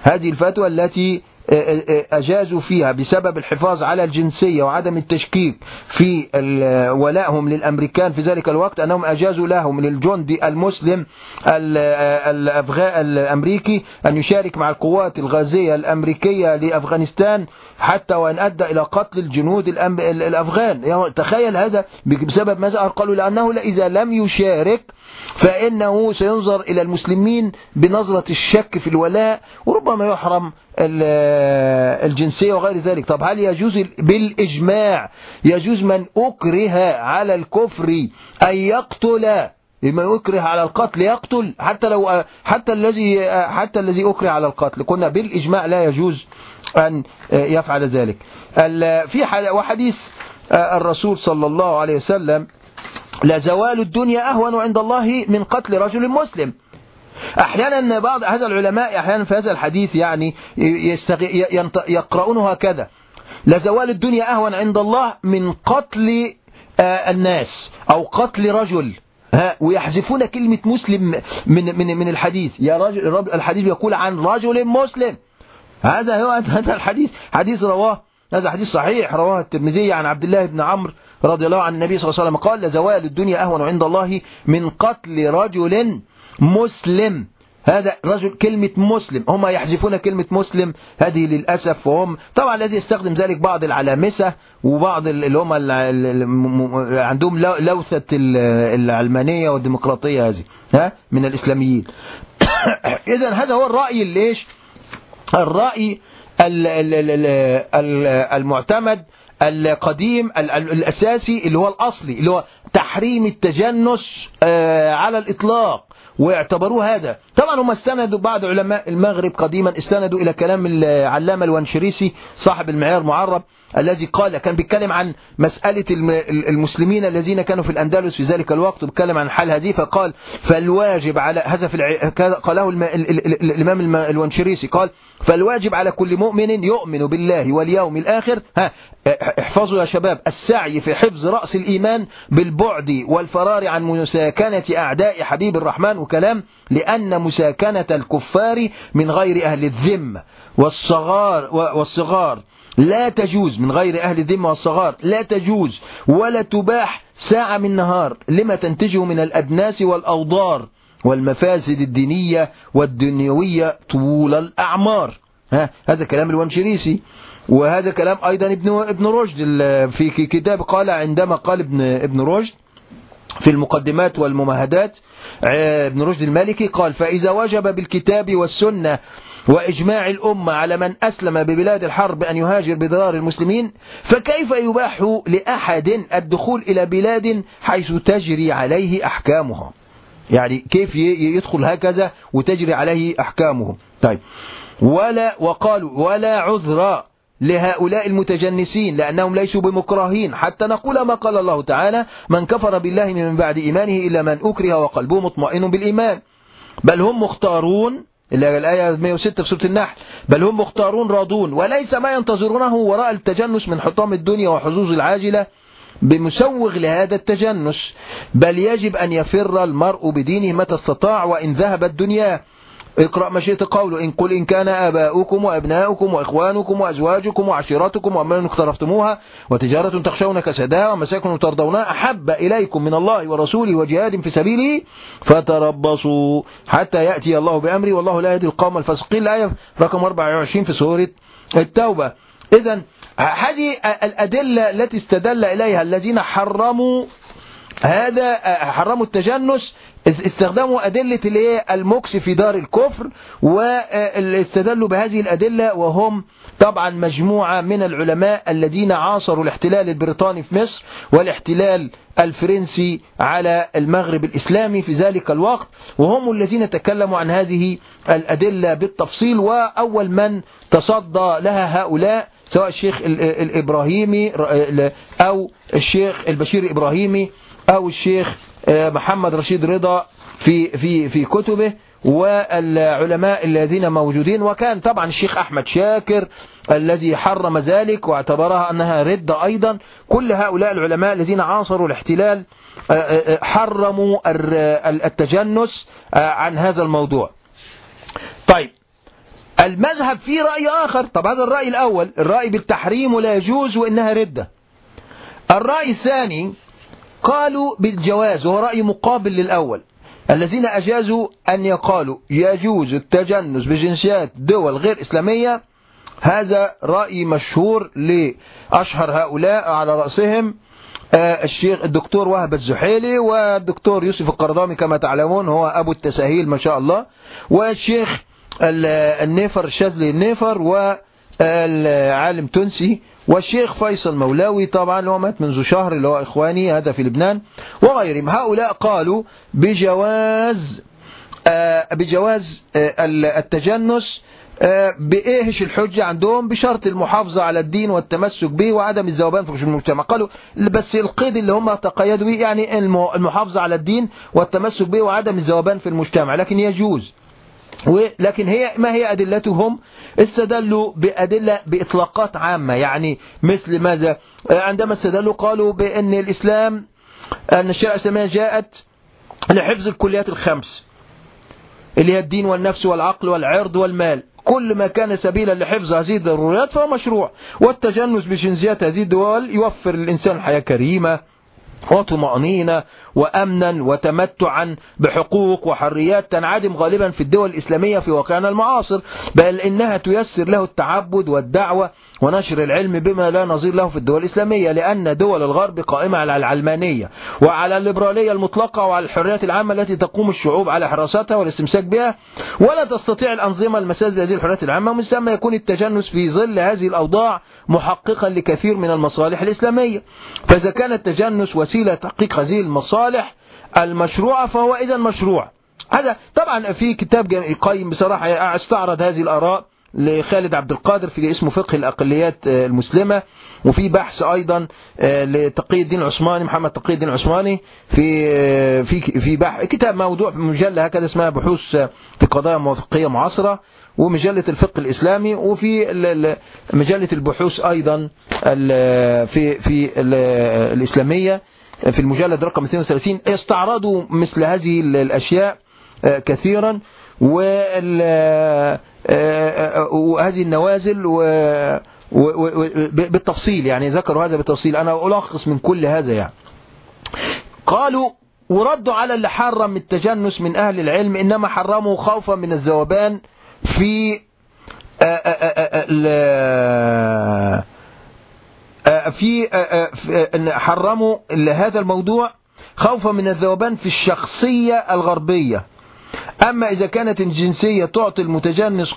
A: هذه الفتوى التي أجازوا فيها بسبب الحفاظ على الجنسية وعدم التشكيك في ولائهم للأمريكان في ذلك الوقت أنهم أجازوا لهم للجندي المسلم الأمريكي أن يشارك مع القوات الغازية الأمريكية لأفغانستان حتى وأن أدى إلى قتل الجنود الأفغان. يعني تخيل هذا بسبب ماذا؟ قالوا لأنه إذا لم يشارك فإنه سينظر إلى المسلمين بنظرة الشك في الولاء وربما يحرم الجنسية وغير ذلك. طب هل يجوز بالإجماع يجوز من أكره على الكفر أن يقتل بما يكره على القتل يقتل حتى لو حتى الذي حتى الذي أكره على القتل. قلنا بالإجماع لا يجوز أن يفعل ذلك. في وحديث الرسول صلى الله عليه وسلم لزوال الدنيا أهون عند الله من قتل رجل مسلم. أحيانا بعض هذا العلماء أحيانا في هذا الحديث يعني يقرؤونه هكذا. لزوال الدنيا أهون عند الله من قتل الناس أو قتل رجل. ها ويحذفون كلمة مسلم من من من الحديث. يا رجل الحديث يقول عن رجل مسلم. هذا هو هذا الحديث. حديث رواه هذا حديث صحيح. رواه الترمذي عن عبد الله بن عمرو رضي الله عن النبي صلى الله عليه وسلم قال لزوال الدنيا أهون عند الله من قتل رجل مسلم. هذا رجل كلمة مسلم. هم يحذفون كلمة مسلم. هذه للأسف وهم طبعا الذي يستخدم ذلك بعض العلامسة وبعض اللي هم عندهم لوثة العلمانية والديمقراطية هذه. ها؟ من الإسلاميين. إذا هذا هو الرأي اللي إيش؟ الرأي المعتمد القديم الأساسي اللي هو الأصلي اللي هو تحريم التجنس على الإطلاق واعتبروه هذا طبعا هم استندوا بعض علماء المغرب قديما استندوا إلى كلام العلامة الوانشريسي صاحب المعيار معرب الذي قال كان بيتكلم عن مسألة المسلمين الذين كانوا في الأندلس في ذلك الوقت بيتكلم عن حال هذه فقال فالواجب على هذا. قاله. الإمام الوانشريسي قال فالواجب على كل مؤمن يؤمن بالله واليوم الآخر. ها احفظوا يا شباب السعي في حفظ رأس الإيمان بالبعد والفرار عن مساكنة أعداء حبيب الرحمن وكلام لأن مساكنة الكفار من غير أهل الذمة والصغار والصغار. لا تجوز من غير أهل الذمة والصغار. لا تجوز ولا تباح ساعة من نهار لما تنتجه من الأدناس والأوضار. والمفاسد الدينية والدنيوية طول الأعمار. ها هذا كلام الومشريسي وهذا كلام أيضا ابن ابن رشد. في كتاب قال عندما قال ابن ابن رشد في المقدمات والممهدات ابن رشد المالكي قال فإذا وجب بالكتاب والسنة وإجماع الأمة على من أسلم ببلاد الحرب أن يهاجر بضرار المسلمين فكيف يباح لأحد الدخول إلى بلاد حيث تجري عليه أحكامها؟ يعني كيف يدخل هكذا وتجري عليه أحكامه طيب. ولا وقالوا ولا عذر لهؤلاء المتجنسين لأنهم ليسوا بمكرهين حتى نقول ما قال الله تعالى من كفر بالله من بعد إيمانه إلا من أكره وقلبه مطمئن بالإيمان. بل هم مختارون الآية 106 في سورة النحل. بل هم مختارون راضون. وليس ما ينتظرونه وراء التجنس من حطام الدنيا وحظوظ العاجلة. بمسوغ لهذا التجنس بل يجب أن يفر المرء بدينه متى استطاع وإن ذهبت دنياه اقرأ مشيئة قوله إن قل إن كان آباؤكم وأبناؤكم وإخوانكم وأزواجكم وعشيرتكم وأموال اقترفتموها وتجارة تخشون كسدها ومساكن ترضونها أحب إليكم من الله ورسوله وجهاد في سبيله فتربصوا حتى يأتي الله بأمري والله لا يهدي القوم الفاسقين. الآية رقم 24 في سورة التوبة. إذا هذه الأدلة التي استدل إليها الذين حرموا هذا حرموا التجنس استخدموا أدلة المكس في دار الكفر واستدلوا بهذه الأدلة وهم طبعا مجموعة من العلماء الذين عاصروا الاحتلال البريطاني في مصر والاحتلال الفرنسي على المغرب الإسلامي في ذلك الوقت وهم الذين تكلموا عن هذه الأدلة بالتفصيل وأول من تصدى لها هؤلاء سواء الشيخ الإبراهيمي أو الشيخ البشير الإبراهيمي أو الشيخ محمد رشيد رضا في في في كتبه والعلماء الذين موجودين وكان طبعا الشيخ أحمد شاكر الذي حرم ذلك واعتبرها أنها ردة أيضا. كل هؤلاء العلماء الذين عاصروا الاحتلال حرموا التجنس عن هذا الموضوع. طيب المذهب فيه رأي آخر. طب هذا الرأي الأول الرأي بالتحريم ولا يجوز وإنها ردة. الرأي الثاني قالوا بالجواز وهو رأي مقابل للأول. الذين أجازوا أن يقالوا يجوز التجنس بجنسيات دول غير إسلامية. هذا رأي مشهور لأشهر هؤلاء على رأسهم. الشيخ الدكتور وهب الزحيلي والدكتور يوسف القرضامي كما تعلمون هو أبو التساهيل ما شاء الله. والشيخ النيفر الشاذلي النيفر والعالم تونسي والشيخ فيصل مولاوي طبعا اللي هو مات منذ شهر اللي هو إخواني هذا في لبنان وغيرهم. هؤلاء قالوا بجواز بجواز التجنس بإيهش الحجة عندهم؟ بشرط المحافظة على الدين والتمسك به وعدم الذوبان في المجتمع. قالوا بس القيد اللي هم تقيدوا به يعني المحافظة على الدين والتمسك به وعدم الذوبان في المجتمع لكن يجوز. لكن هي ما هي أدلتهم؟ استدلوا بأدلة بإطلاقات عامة. يعني مثل ماذا؟ عندما استدلوا قالوا بأن الإسلام أن الشريعة الإسلامية جاءت لحفظ الكليات الخمس اللي هي الدين والنفس والعقل والعرض والمال. كل ما كان سبيلا لحفظ هذه الضروريات فهو مشروع. والتجنس بجنسيات هذه الدول يوفر للإنسان حياة كريمة وطمأنينة وأمنا وتمتعا بحقوق وحريات تنعدم غالبا في الدول الإسلامية في واقعنا المعاصر بل إنها تيسر له التعبد والدعوة ونشر العلم بما لا نظير له في الدول الإسلامية لأن دول الغرب قائمة على العلمانية وعلى الليبرالية المطلقة وعلى الحريات العامة التي تقوم الشعوب على حراستها والاستمساك بها ولا تستطيع الأنظمة المساس بهذه الحريات العامة ومن ثم يكون التجنس في ظل هذه الأوضاع محققا لكثير من المصالح الإسلامية. فإذا كان التجنس وسيلة تحقيق هذه المصالح المشروعة فهو إذا مشروع. هذا طبعا في كتاب قيم بصراحة استعرض هذه الآراء لخالد عبد القادر في اسمه فقه الأقليات المسلمة وفي بحث أيضا لتقي الدين العثماني محمد تقي الدين العثماني في في في بحث كتاب موضوع مجلة هكذا اسمها بحوث في قضايا موافقية معاصرة ومجلة الفقه الإسلامي وفي مجلة البحوث أيضا في في الإسلامية. في المجلد رقم 32 استعرضوا مثل هذه الأشياء كثيرا وهذه النوازل و بالتفصيل يعني ذكروا هذا بالتفصيل. أنا ألخص من كل هذا يعني. قالوا وردوا على اللي حرم التجنس من أهل العلم إنما حرموا خوفا من الذوبان في آه، آه، آه، آه، آه، في آه، آه، في- آه، إن حرموا هذا الموضوع خوفا من الذوبان في الشخصية الغربية. أما إذا كانت الجنسية تعطي المتجنس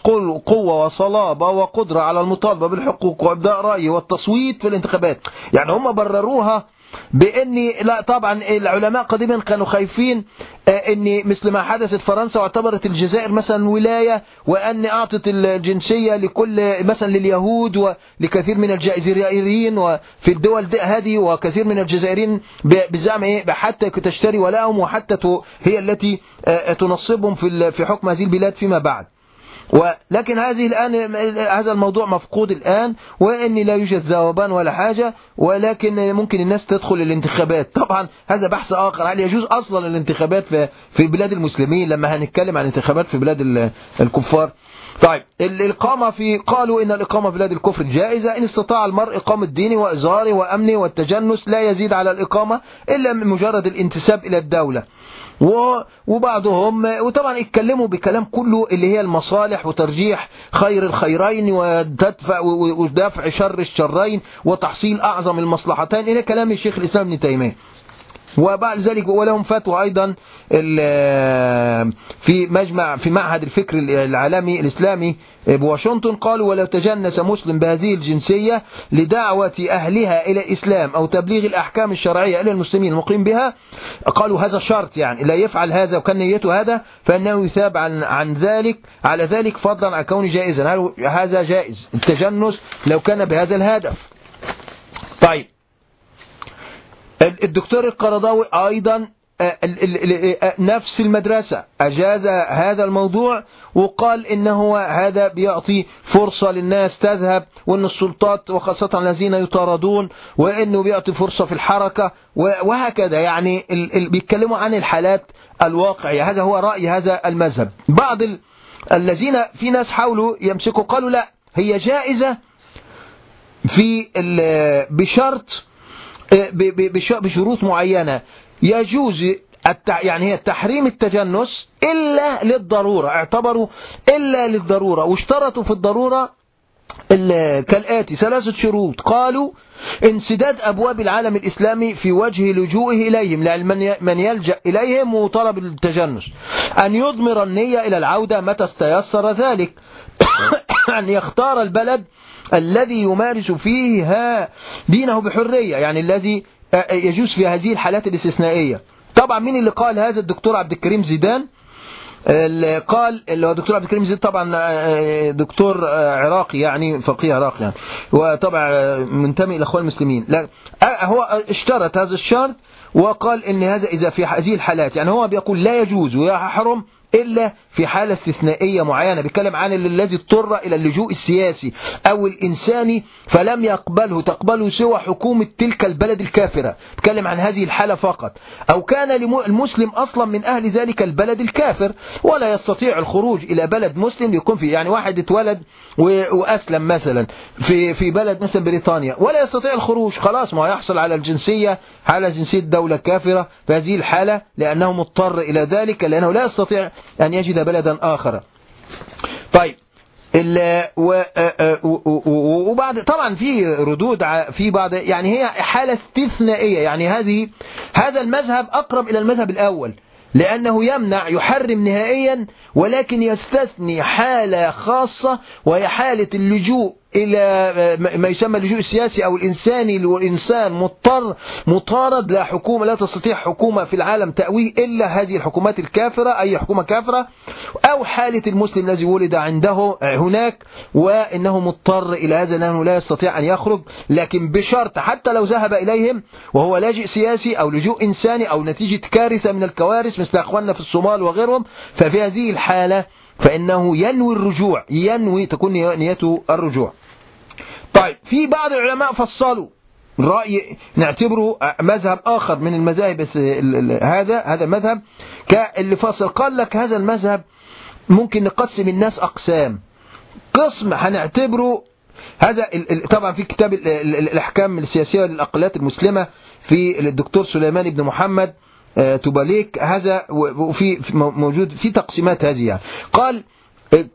A: قوة وصلابة وقدرة على المطالبة بالحقوق وإبداء رأيه والتصويت في الانتخابات. يعني هم برروها بأن لا طبعا العلماء قديما كانوا خايفين آه، أن مثل ما حدثت فرنسا واعتبرت الجزائر مثلا ولاية وأن أعطت الجنسية لكل مثلا لليهود ولكثير من الجزائريين وفي الدول هذه وكثير من الجزائريين بزعم إيه؟ حتى تشتري ولاءهم وحتى هي التي آه، تنصبهم في حكم هذه البلاد فيما بعد. ولكن هذه الآن هذا الموضوع مفقود الآن وإن لا يوجد ذوبان ولا حاجة ولكن ممكن الناس تدخل الانتخابات. طبعا هذا بحث آخر هل يجوز أصلا الانتخابات في بلاد المسلمين؟ لما هنتكلم عن انتخابات في بلاد ال- الكفار. طيب ال- الإقامة في قالوا إن الإقامة في بلاد الكفر جائزة إن استطاع المرء إقامة دينه وإظهاره وأمنه والتجنس لا يزيد على الإقامة إلا من مجرد الانتساب إلى الدولة. وبعضهم وطبعا اتكلموا بكلام كله اللي هي المصالح وترجيح خير الخيرين وتدفع و- ودفع شر الشرين وتحصيل أعظم المصلحتين. إلى كلام الشيخ الإسلام ابن تيمية. وبعد ذلك ولهم فتوى أيضا في مجمع في معهد الفكر العالمي الإسلامي بواشنطن قالوا ولو تجنس مسلم بهذه الجنسية لدعوة أهلها إلى الإسلام أو تبليغ الأحكام الشرعية إلى المسلمين المقيم بها. قالوا هذا شرط يعني لا يفعل هذا وكان نيته هذا فإنه يثاب عن عن ذلك على ذلك فضلا عن كونه جائزا. هذا جائز؟ التجنس لو كان بهذا الهدف. طيب. الدكتور القرضاوي أيضا آه، ال- ال- نفس المدرسة. أجاز هذا الموضوع وقال إنه هذا بيعطي فرصة للناس تذهب وإن السلطات وخاصة الذين يطاردون وإنه بيعطي فرصة في الحركة وهكذا. يعني بيتكلموا عن الحالات الواقعية. هذا هو رأي هذا المذهب. بعض ال- الذين في ناس حاولوا يمسكوا قالوا لا هي جائزة في بشرط بشروط معينة. يجوز. يعني هي تحريم التجنس إلا للضرورة اعتبروا إلا للضرورة. واشترطوا في الضرورة ال- كالآتي ثلاثة شروط. قالوا انسداد أبواب العالم الإسلامي في وجه لجوئه إليهم لأن من يلجأ إليهم وطلب التجنس. أن يضمر النية إلى العودة متى استيسر ذلك. أن يختار البلد الذي يمارس فيها دينه بحرية يعني الذي آه، يجوز في هذه الحالات الاستثنائية. طبعا مين اللي قال هذا؟ الدكتور عبد الكريم زيدان. اللي قال اللي هو دكتور عبد الكريم زيد طبعا آه، دكتور آه، عراقي يعني فقيه عراقي يعني. وطبعا آه، منتمي إلى الاخوان المسلمين. لا آه، هو اشترط هذا الشرط وقال إن هذا إذا في هذه الحالات يعني هو بيقول لا يجوز ويحرم إلا في حالة استثنائية معينة بيتكلم عن الذي اضطر إلى اللجوء السياسي أو الإنساني فلم يقبله تقبله سوى حكومة تلك البلد الكافرة. بيتكلم عن هذه الحالة فقط. أو كان لم- المسلم أصلا من أهل ذلك البلد الكافر ولا يستطيع الخروج إلى بلد مسلم يكون فيه يعني واحد اتولد وأسلم مثلا في في بلد مثلا بريطانيا. ولا يستطيع الخروج. خلاص ما هيحصل على الجنسية على جنسية دولة كافرة. في هذه الحالة لأنه مضطر إلى ذلك لأنه لا يستطيع أن يجد بلدا آخر. طيب وبعد طبعا في ردود في بعض يعني هي حالة استثنائية. يعني هذه هذا المذهب أقرب إلى المذهب الأول لأنه يمنع يحرم نهائيا ولكن يستثني حالة خاصة وهي حالة اللجوء. إلى ما يسمى اللجوء السياسي أو الإنساني والإنسان مضطر مطارد لا حكومة لا تستطيع حكومة في العالم تأويه إلا هذه الحكومات الكافرة أي حكومة كافرة أو حالة المسلم الذي ولد عنده هناك وإنه مضطر إلى هذا لأنه لا يستطيع أن يخرج لكن بشرط حتى لو ذهب إليهم وهو لاجئ سياسي أو لجوء إنساني أو نتيجة كارثة من الكوارث مثل أخواننا في الصومال وغيرهم ففي هذه الحالة فإنه ينوي الرجوع ينوي تكون نيته الرجوع. طيب في بعض العلماء فصلوا رأي نعتبره مذهب آخر من المذاهب ال- ال- ال- هذا هذا المذهب كاللي فصل قال لك هذا المذهب ممكن نقسم الناس أقسام قسم هنعتبره هذا طبعا في كتاب ال- ال- الأحكام السياسية للأقليات المسلمة في الدكتور سليمان بن محمد آه، توباليك هذا وفي في موجود في تقسيمات هذه يعني. قال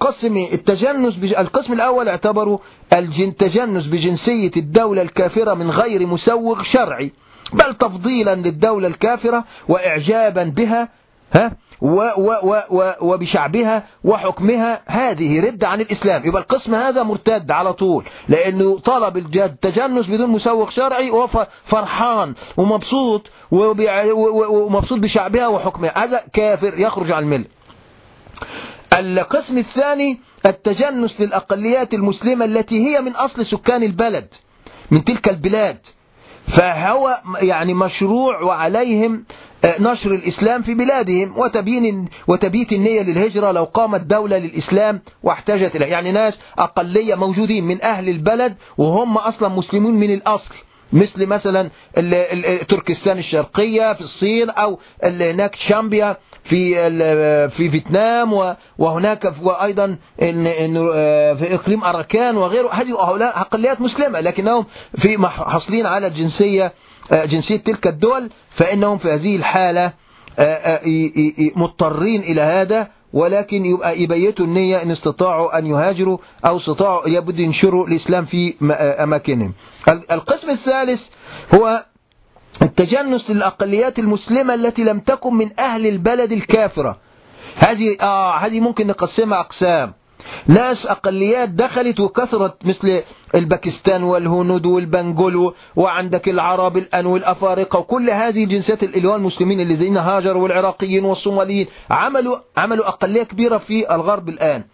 A: قسم التجنس بج... القسم الأول اعتبروا التجنس بجنسية الدولة الكافرة من غير مسوغ شرعي بل تفضيلا للدولة الكافرة وإعجابا بها ها و و و و وبشعبها وحكمها. هذه رد عن الإسلام. يبقى القسم هذا مرتد على طول لأنه طلب التجنس بدون مسوق شرعي وفرحان ومبسوط ومبسوط بشعبها وحكمها. هذا كافر يخرج عن الملة. القسم الثاني التجنس للأقليات المسلمة التي هي من أصل سكان البلد من تلك البلاد. فهو يعني مشروع وعليهم آه، نشر الإسلام في بلادهم وتبيين وتبييت النية للهجرة لو قامت دولة للإسلام واحتاجت إليه يعني ناس أقلية موجودين من أهل البلد وهم أصلا مسلمون من الأصل. مثل مثلا تركستان الشرقية في الصين أو هناك شامبيا في في فيتنام وهناك وأيضا آه، في إقليم أراكان وغيره. هذه هؤلاء أقليات مسلمة لكنهم في حاصلين على الجنسية آه، جنسية تلك الدول فإنهم في هذه الحالة آه، مضطرين إلى هذا. ولكن يبقى يبيتوا النية إن استطاعوا أن يهاجروا أو استطاعوا يبدو ينشروا الإسلام في أماكنهم. القسم الثالث هو التجنس للأقليات المسلمة التي لم تكن من أهل البلد الكافرة. هذه آه هذه ممكن نقسمها أقسام. ناس أقليات دخلت وكثرت مثل الباكستان والهنود والبنغول وعندك العرب الآن والأفارقة وكل هذه الجنسيات الإلوان المسلمين الذين هاجروا والعراقيين والصوماليين عملوا عملوا أقلية كبيرة في الغرب الآن.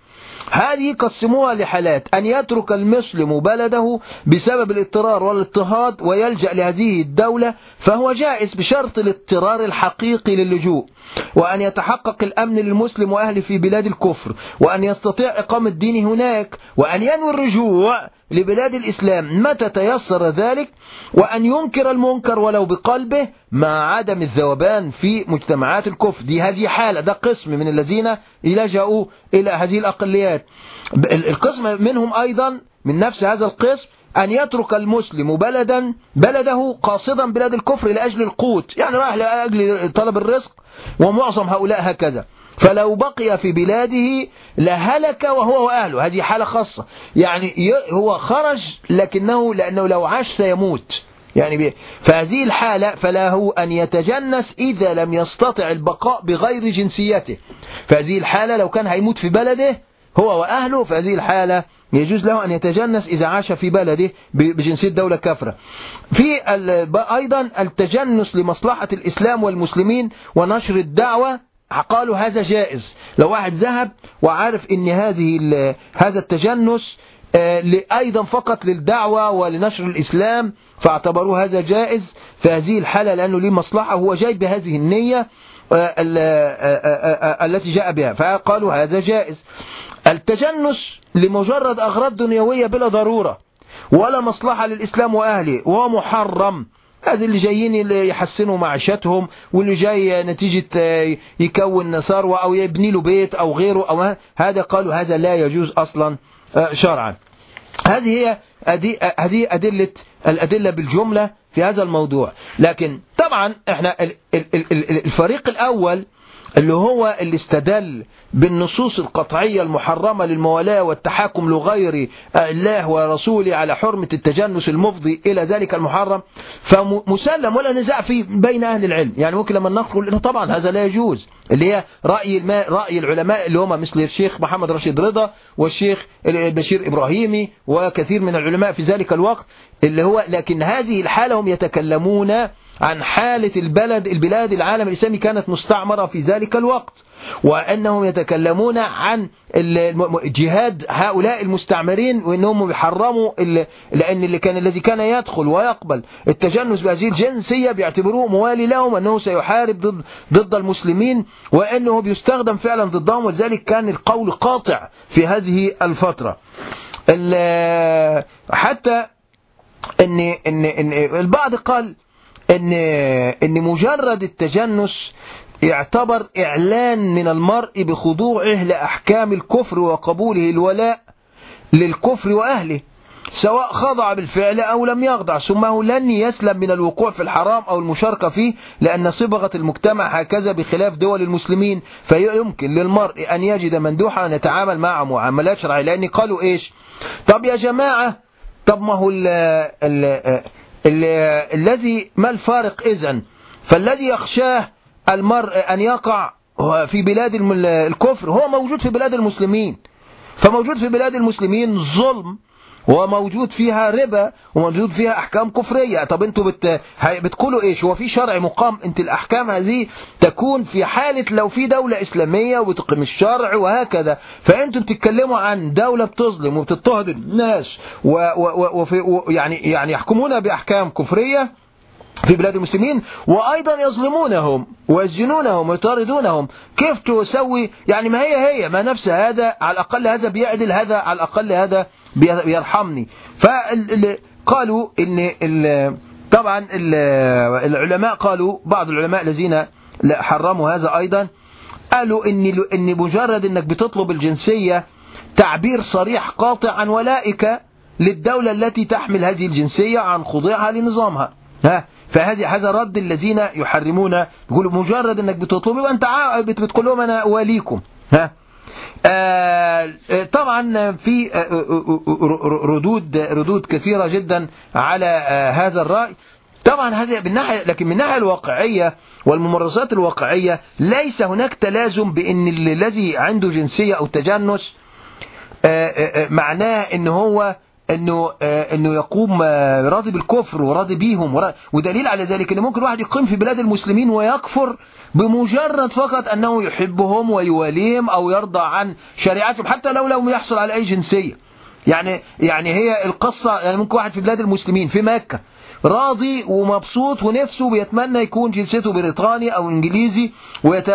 A: هذه قسموها لحالات أن يترك المسلم بلده بسبب الاضطرار والاضطهاد ويلجأ لهذه الدولة فهو جائز بشرط الاضطرار الحقيقي للجوء. وأن يتحقق الأمن للمسلم وأهله في بلاد الكفر وأن يستطيع إقامة دينه هناك وأن ينوي الرجوع لبلاد الإسلام. متى تيسر ذلك؟ وأن ينكر المنكر ولو بقلبه مع عدم الذوبان في مجتمعات الكفر. دي هذه حالة ده قسم من الذين لجأوا إلى هذه الأقليات. القسم منهم أيضا من نفس هذا القسم أن يترك المسلم بلدا بلده قاصدا بلاد الكفر لأجل القوت. يعني راح لأجل طلب الرزق ومعظم هؤلاء هكذا. فلو بقي في بلاده لهلك وهو وأهله. هذه حالة خاصة. يعني هو خرج لكنه لأنه لو عاش سيموت. يعني فهذه الحالة فله أن يتجنس إذا لم يستطع البقاء بغير جنسيته. فهذه الحالة لو كان هيموت في بلده هو وأهله فهذه الحالة يجوز له أن يتجنس إذا عاش في بلده بجنسية دولة كافرة. في أيضا التجنس لمصلحة الإسلام والمسلمين ونشر الدعوة قالوا هذا جائز. لو واحد ذهب وعارف إن هذه هذا التجنس آه، أيضا فقط للدعوة ولنشر الإسلام فاعتبروا هذا جائز. في هذه الحالة لأنه ليه مصلحة هو جاي بهذه النية آه، آه، التي جاء بها. فقالوا هذا جائز. التجنس لمجرد أغراض دنيوية بلا ضرورة ولا مصلحة للإسلام وأهله وهو محرم. اللي جايين يحسنوا معيشتهم واللي جاي نتيجة آه، يكون ثروة أو يبني له بيت أو غيره أو هذا قالوا هذا لا يجوز أصلا آه، شرعا. هذه هي هذه أدلة الأدلة بالجملة في هذا الموضوع. لكن طبعا إحنا الفريق الأول اللي هو اللي استدل بالنصوص القطعية المحرمة للموالاة والتحاكم لغير الله ورسوله على حرمة التجنس المفضي إلى ذلك المحرم. فمسلم ولا نزاع فيه بين أهل العلم. يعني ممكن لما نقول طبعا هذا لا يجوز. اللي هي رأي رأي العلماء اللي هم مثل الشيخ محمد رشيد رضا والشيخ بشير إبراهيمي وكثير من العلماء في ذلك الوقت. اللي هو لكن هذه الحالة هم يتكلمون عن حالة البلد البلاد العالم الإسلامي كانت مستعمرة في ذلك الوقت وأنهم يتكلمون عن جهاد هؤلاء المستعمرين وأنهم يحرموا لأن اللي كان الذي كان يدخل ويقبل التجنس بهذه الجنسية بيعتبروه موالي لهم أنه سيحارب ضد, ضد المسلمين وأنه بيستخدم فعلا ضدهم ولذلك كان القول قاطع في هذه الفترة. حتى ان ان ان البعض قال إن إن مجرد التجنس يعتبر إعلان من المرء بخضوعه لأحكام الكفر وقبوله الولاء للكفر وأهله سواء خضع بالفعل أو لم يخضع ثم لن يسلم من الوقوع في الحرام أو المشاركة فيه لأن صبغة المجتمع هكذا بخلاف دول المسلمين فيمكن للمرء أن يجد مندوحا أن يتعامل معه معاملات شرعية لأن قالوا إيش؟ طب يا جماعة طب ما هو الذي ما الفارق إذن؟ فالذي يخشاه المرء أن يقع في بلاد الكفر هو موجود في بلاد المسلمين. فموجود في بلاد المسلمين ظلم وموجود فيها ربا وموجود فيها أحكام كفرية. طب أنتوا بت... بتقولوا إيش؟ هو في شرع مقام. انت الأحكام هذه تكون في حالة لو في دولة إسلامية وبتقيم الشرع وهكذا. فأنتوا بتتكلموا عن دولة بتظلم وبتضطهد الناس و... و... وفي... و... يعني يعني يحكمون بأحكام كفرية في بلاد المسلمين. وأيضا يظلمونهم ويسجنونهم ويطاردونهم. كيف تسوي؟ يعني ما هي هي ما نفس هذا على الأقل هذا بيعدل هذا على الأقل هذا بيرحمني. فقالوا إن طبعا العلماء قالوا بعض العلماء الذين حرموا هذا أيضا قالوا إن إن مجرد إنك بتطلب الجنسية تعبير صريح قاطع عن ولائك للدولة التي تحمل هذه الجنسية عن خضوعها لنظامها. ها؟ فهذه هذا رد الذين يحرمون يقولوا مجرد إنك بتطلبي وأنت بتقول لهم أنا اوليكم ها؟ طبعا في ردود ردود كثيرة جدا على هذا الرأي. طبعا هذا من ناحية لكن من الناحية الواقعية والممارسات الواقعية ليس هناك تلازم بأن الذي عنده جنسية أو تجنس معناه إن هو إنه إنه يقوم راضي بالكفر وراضي بيهم. ودليل على ذلك إن ممكن واحد يقيم في بلاد المسلمين ويكفر بمجرد فقط أنه يحبهم ويواليهم أو يرضى عن شريعتهم حتى لو لم يحصل على أي جنسية. يعني يعني هي القصة يعني ممكن واحد في بلاد المسلمين في مكة راضي ومبسوط ونفسه بيتمنى يكون جنسيته بريطاني أو إنجليزي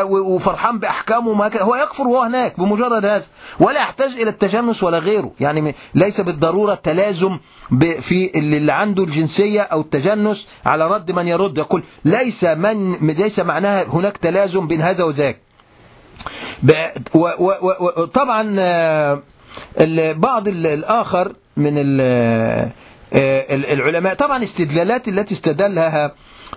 A: وفرحان بأحكامه ما هو يكفر وهو هناك بمجرد هذا. ولا يحتاج إلى التجنس ولا غيره. يعني ليس بالضرورة التلازم في اللي عنده الجنسية أو التجنس على رد من يرد. يقول ليس من ليس معناها هناك تلازم بين هذا وذاك. وطبعا البعض الآخر من العلماء. طبعا استدلالات التي استدلها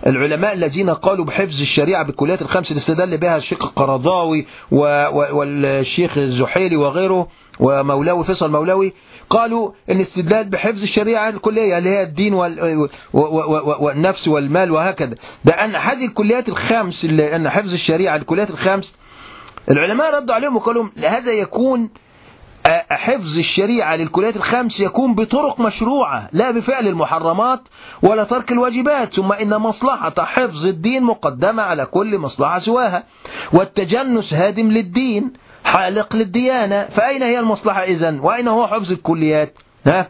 A: العلماء الذين قالوا بحفظ الشريعة بالكليات الخمس اللي استدل بها الشيخ القرضاوي والشيخ الزحيلي وغيره ومولاوي فيصل مولاوي قالوا إن استدلال بحفظ الشريعة الكلية اللي هي الدين والنفس والمال وهكذا. ده أن هذه الكليات الخمس اللي أن حفظ الشريعة الكليات الخمس العلماء ردوا عليهم وقالوا هذا يكون حفظ الشريعة للكليات الخمس يكون بطرق مشروعة لا بفعل المحرمات ولا ترك الواجبات ثم إن مصلحة حفظ الدين مقدمة على كل مصلحة سواها. والتجنس هادم للدين حالق للديانة فأين هي المصلحة إذن؟ وأين هو حفظ الكليات؟ ها؟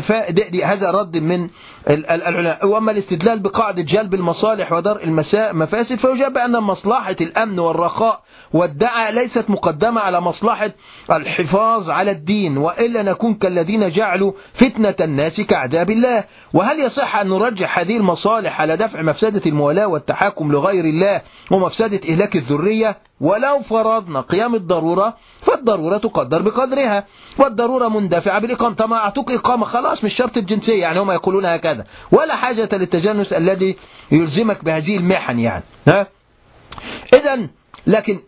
A: فهذا رد من العلماء. وأما الاستدلال بقاعدة جلب المصالح ودرء المفاسد فيجاب بأن مصلحة الأمن والرخاء والدعاء ليست مقدمة على مصلحة الحفاظ على الدين وإلا نكون كالذين جعلوا فتنة الناس كعذاب الله. وهل يصح أن نرجح هذه المصالح على دفع مفسدة الموالاة والتحاكم لغير الله ومفسدة إهلاك الذرية؟ ولو فرضنا قيام الضرورة فالضرورة تقدر بقدرها والضرورة مندفعة بالإقامة. طب أعطوك إقامة خلاص مش شرط الجنسية يعني هم يقولون هكذا. ولا حاجة للتجنس الذي يلزمك بهذه المحن يعني. ها؟ إذا لكن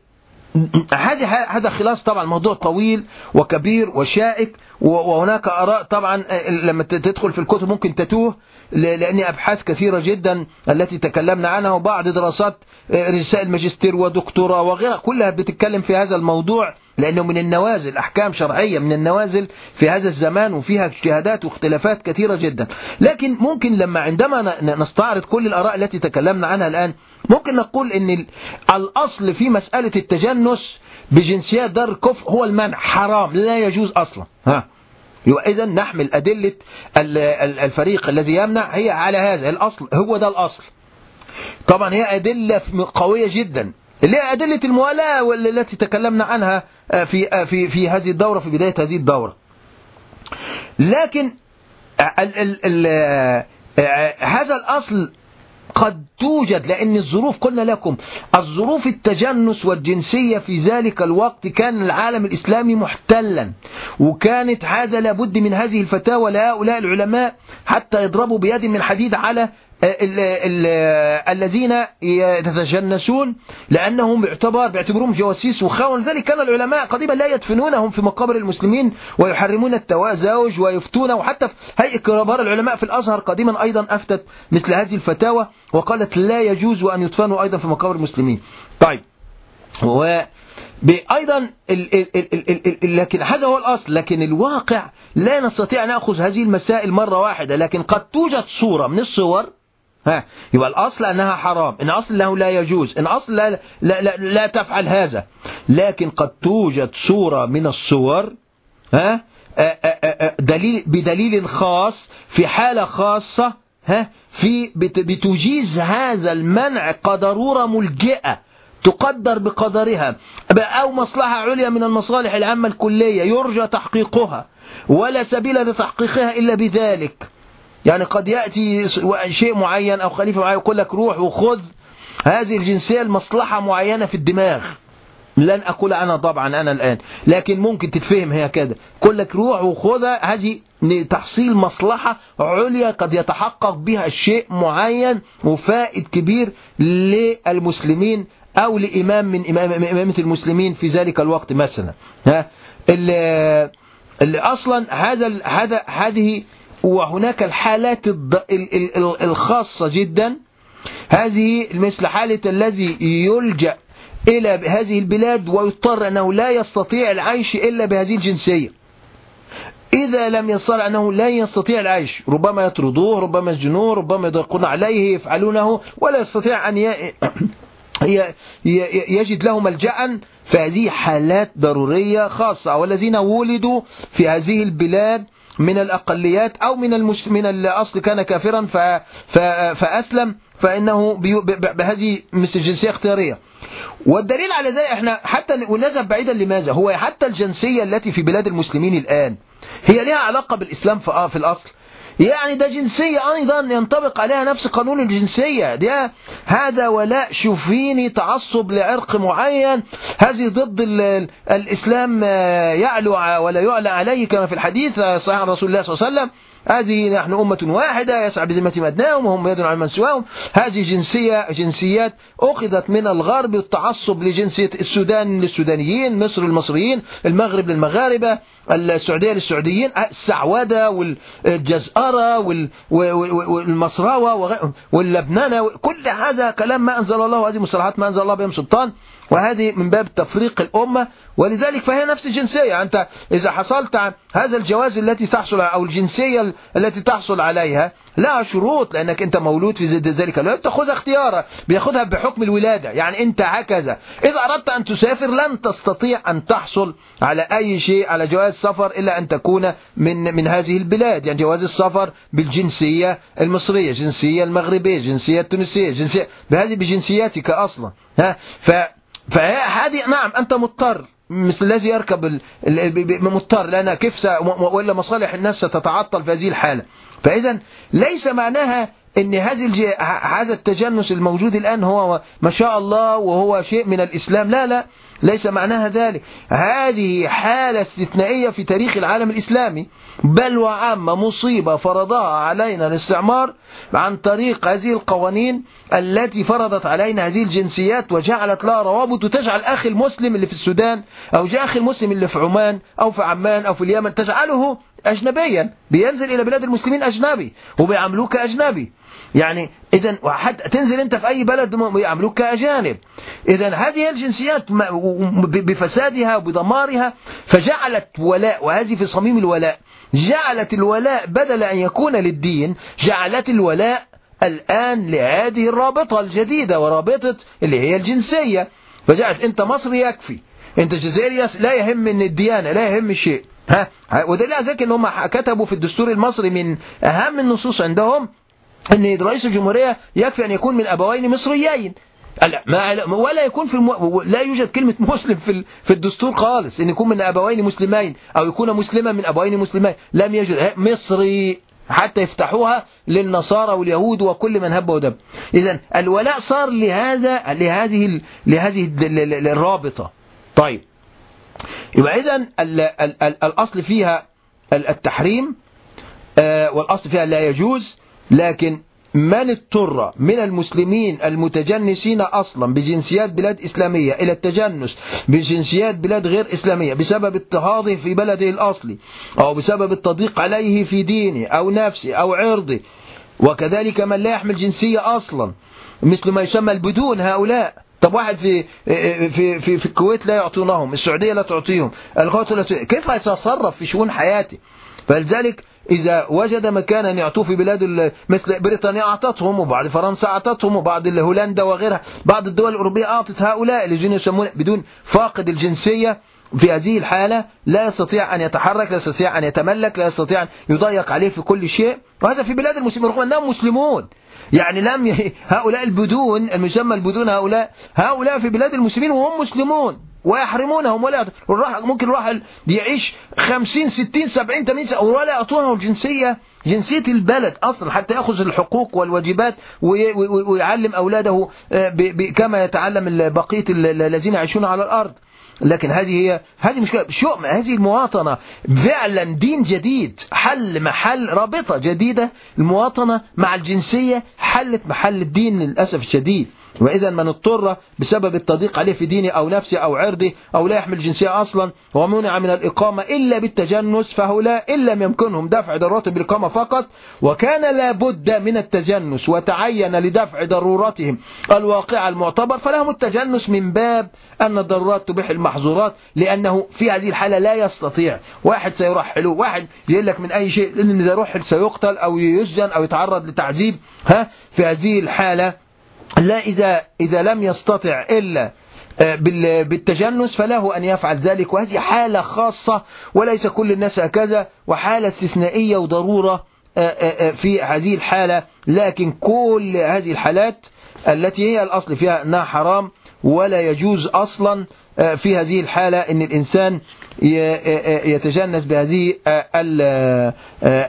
A: هذا هذا خلاص طبعا موضوع طويل وكبير وشائك وهناك آراء طبعا لما تدخل في الكتب ممكن تتوه. لأن أبحاث كثيرة جدا التي تكلمنا عنها وبعض دراسات رسائل ماجستير ودكتوراه وغيرها كلها بتتكلم في هذا الموضوع لأنه من النوازل أحكام شرعية من النوازل في هذا الزمان وفيها اجتهادات واختلافات كثيرة جدا. لكن ممكن لما عندما نستعرض كل الآراء التي تكلمنا عنها الآن ممكن نقول إن الأصل في مسألة التجنس بجنسيات دار الكفر هو المنع حرام لا يجوز أصلا. ها. إذا نحمل أدلة الفريق الذي يمنع هي على هذا الأصل هو ده الأصل. طبعا هي أدلة قوية جدا اللي هي أدلة الموالاة والتي تكلمنا عنها في في في هذه الدورة في بداية هذه الدورة. لكن ال ال ال هذا الأصل قد توجد لأن الظروف قلنا لكم الظروف التجنس والجنسية في ذلك الوقت كان العالم الإسلامي محتلا وكانت هذا لابد من هذه الفتاوى لهؤلاء العلماء حتى يضربوا بيد من حديد على ال ال الذين يتجنسون لأنهم باعتبار باعتبارهم جواسيس وخون ذلك كان العلماء قديما لا يدفنونهم في مقابر المسلمين ويحرمون التزاوج ويفتون وحتى هيئة كبار العلماء في الأزهر قديما أيضا أفتت مثل هذه الفتاوى وقالت لا يجوز أن يدفنوا أيضا في مقابر المسلمين. طيب. و أيضا لكن هذا هو الأصل. لكن الواقع لا نستطيع نأخذ هذه المسائل مرة واحدة. لكن قد توجد صورة من الصور ها يبقى الأصل أنها حرام إن أصل أنه لا يجوز إن أصل لا, لا, لا, لا تفعل هذا. لكن قد توجد صورة من الصور ها دليل بدليل خاص في حالة خاصة ها في بتجيز هذا المنع كضرورة ملجئة تقدر بقدرها أو مصلحة عليا من المصالح العامة الكلية يرجى تحقيقها ولا سبيل لتحقيقها إلا بذلك. يعني قد يأتي شيء معين أو خليفة معين يقول لك روح وخذ هذه الجنسية المصلحة معينة في الدماغ. لن أقول أنا طبعا أنا الآن لكن ممكن تتفهم هي كده. يقول لك روح وخذها هذه تحصيل مصلحة عليا قد يتحقق بها شيء معين وفائد كبير للمسلمين أو لإمام من إمامة المسلمين في ذلك الوقت مثلا. ها؟ اللي, اللي أصلا هذا هذا هذه وهناك الحالات الخاصة جدا. هذه مثل حالة الذي يلجأ إلى هذه البلاد ويضطر أنه لا يستطيع العيش إلا بهذه الجنسية. إذا لم يستطع أنه لا يستطيع العيش ربما يطردوه ربما يسجنوه ربما يضيقون عليه يفعلونه ولا يستطيع أن يجد له ملجأ. فهذه حالات ضرورية خاصة والذين ولدوا في هذه البلاد من الأقليات أو من. من الأصل كان كافرا ف... ف... فأسلم فإنه بي... بهذه مثل الجنسية اختيارية والدليل على ذلك إحنا حتى ونذهب بعيدا لماذا هو حتى الجنسية التي في بلاد المسلمين الآن هي لها علاقة بالإسلام في, في الأصل يعني ده جنسية أيضا ينطبق عليها نفس قانون الجنسية. ده هذا ولاء شوفيني تعصب لعرق معين. هذه ضد الإسلام يعلو ولا يعلى عليه كما في الحديث صحيح عن رسول الله صلى الله عليه وسلم. هذه نحن أمة واحدة يسعى بذمتهم أدناهم وهم يدعون على من سواهم. هذه جنسية جنسيات أخذت من الغرب التعصب لجنسية السودان للسودانيين مصر للمصريين المغرب للمغاربة السعودية للسعوديين السعودة والجزأرة والمصراوة واللبنانة كل هذا كلام ما أنزل الله هذه مصطلحات ما أنزل الله بهم سلطان. وهذه من باب تفريق الأمة ولذلك فهي نفس الجنسية. أنت إذا حصلت عن هذا الجواز التي تحصل أو الجنسية التي تحصل عليها لها شروط لأنك أنت مولود في ذلك. الوقت تأخذها اختيارا بيأخذها بحكم الولادة. يعني أنت هكذا. إذا أردت أن تسافر لن تستطيع أن تحصل على أي شيء على جواز سفر إلا أن تكون من من هذه البلاد. يعني جواز السفر بالجنسية المصرية جنسية المغربية جنسية التونسية جنسية بهذه بجنسياتك أصلا. ها؟ ف فهذه نعم أنت مضطر. مثل الذي يركب مضطر لأن كيف وإلا مصالح الناس ستتعطل في هذه الحالة. فإذا ليس معناها إن هذه هذا التجنس الموجود الآن هو ما شاء الله وهو شيء من الإسلام. لا لا ليس معناها ذلك. هذه حالة استثنائية في تاريخ العالم الإسلامي. بل وعامة مصيبة فرضها علينا الاستعمار عن طريق هذه القوانين التي فرضت علينا هذه الجنسيات وجعلت لها روابط وتجعل أخي المسلم اللي في السودان أو جاء أخي المسلم اللي في عمان أو في عمان أو في اليمن تجعله أجنبيا بينزل إلى بلاد المسلمين أجنبي وبيعملوه كأجنبي يعني إذا تنزل أنت في أي بلد يعملوك كأجانب. إذا هذه الجنسيات بفسادها وبدمارها فجعلت ولاء وهذه في صميم الولاء. جعلت الولاء بدل أن يكون للدين جعلت الولاء الآن لهذه الرابطة الجديدة ورابطة اللي هي الجنسية. فجعلت أنت مصري يكفي أنت جزائري لا يهم من الديانة لا يهم الشيء ها؟ ودليل ذلك إن هم كتبوا في الدستور المصري من أهم النصوص عندهم. إن رئيس الجمهورية يكفي أن يكون من أبوين مصريين. ما ولا يكون في الم... لا يوجد كلمة مسلم في في الدستور خالص. إن يكون من أبوين مسلمين أو يكون مسلما من أبوين مسلمين لم يوجد مصري. حتى يفتحوها للنصارى واليهود وكل من هب ودب. إذا الولاء صار لهذا لهذه لهذه الرابطة. طيب. يبقى إذا الأصل فيها التحريم آه، والأصل فيها لا يجوز. لكن من اضطر من المسلمين المتجنسين أصلا بجنسيات بلاد إسلامية إلى التجنس بجنسيات بلاد غير إسلامية بسبب اضطهاده في بلده الأصلي أو بسبب التضييق عليه في دينه أو نفسه أو عرضه وكذلك من لا يحمل جنسية أصلا مثل ما يسمى البدون هؤلاء طب واحد في في في, في الكويت لا يعطونهم السعودية لا تعطيهم الخوات لا كيف يتصرف في شؤون حياته؟ فلذلك إذا وجد مكانا يعطوه في بلاد مثل بريطانيا أعطتهم وبعد فرنسا أعطتهم وبعد هولندا وغيرها. بعض الدول الأوروبية أعطت هؤلاء الذين يسمون بدون فاقد الجنسية في هذه الحالة. لا يستطيع أن يتحرك لا يستطيع أن يتملك لا يستطيع أن يضيق عليه في كل شيء. وهذا في بلاد المسلمين. رغم أنهم مسلمون. يعني لم ي... هؤلاء البدون المسمى البدون هؤلاء هؤلاء في بلاد المسلمين وهم مسلمون. ويحرمونهم ولا ممكن الواحد يعيش 50 60 70 80 سنة ولا يعطونه الجنسية جنسية البلد أصلا حتى يأخذ الحقوق والواجبات ويعلم أولاده آه، كما يتعلم بقية الذين يعيشون على الأرض. لكن هذه هي هذه مشكلة. شؤم هذه المواطنة فعلا دين جديد حل محل رابطة جديدة. المواطنة مع الجنسية حلت محل الدين للأسف الشديد. وإذا من اضطر بسبب التضييق عليه في دينه أو نفسه أو عرضه أو لا يحمل جنسية أصلا ومنع من الإقامة إلا بالتجنس فهؤلاء إن لم يمكنهم دفع ضرورات بالإقامة فقط وكان لابد من التجنس وتعين لدفع ضروراتهم الواقع المعتبر فلهم التجنس من باب أن الضرورات تبيح المحظورات لأنه في هذه الحالة لا يستطيع. واحد سيرحله واحد يقول لك من أي شيء لأن إذا رحل سيقتل أو يسجن أو يتعرض لتعذيب ها في هذه الحالة لا إذا, إذا لم يستطع إلا آه، بالتجنس فله أن يفعل ذلك وهذه حالة خاصة وليس كل الناس هكذا وحالة استثنائية وضرورة آه، آه، في هذه الحالة. لكن كل هذه الحالات التي هي الأصل فيها أنها حرام ولا يجوز أصلا في هذه الحالة أن الإنسان يتجنس بهذه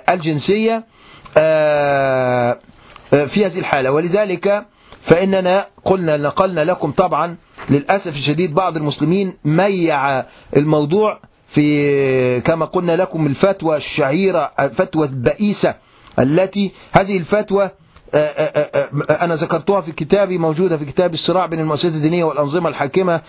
A: الجنسية في هذه الحالة. ولذلك فإننا قلنا نقلنا لكم طبعا للأسف الشديد بعض المسلمين ميع الموضوع في كما قلنا لكم الفتوى الشهيرة فتوى البئيسة التي هذه الفتوى آه، آه، آه، أنا ذكرتها في كتابي موجودة في كتاب الصراع بين المؤسسات الدينية والأنظمة الحاكمة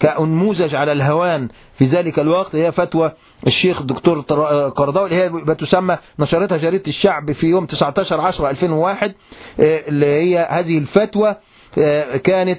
A: كأنموذج على الهوان في ذلك الوقت هي فتوى الشيخ الدكتور قرضاوي اللي هي بتسمى نشرتها جريدة الشعب في يوم 19 10 2001 اللي هي هذه الفتوى كانت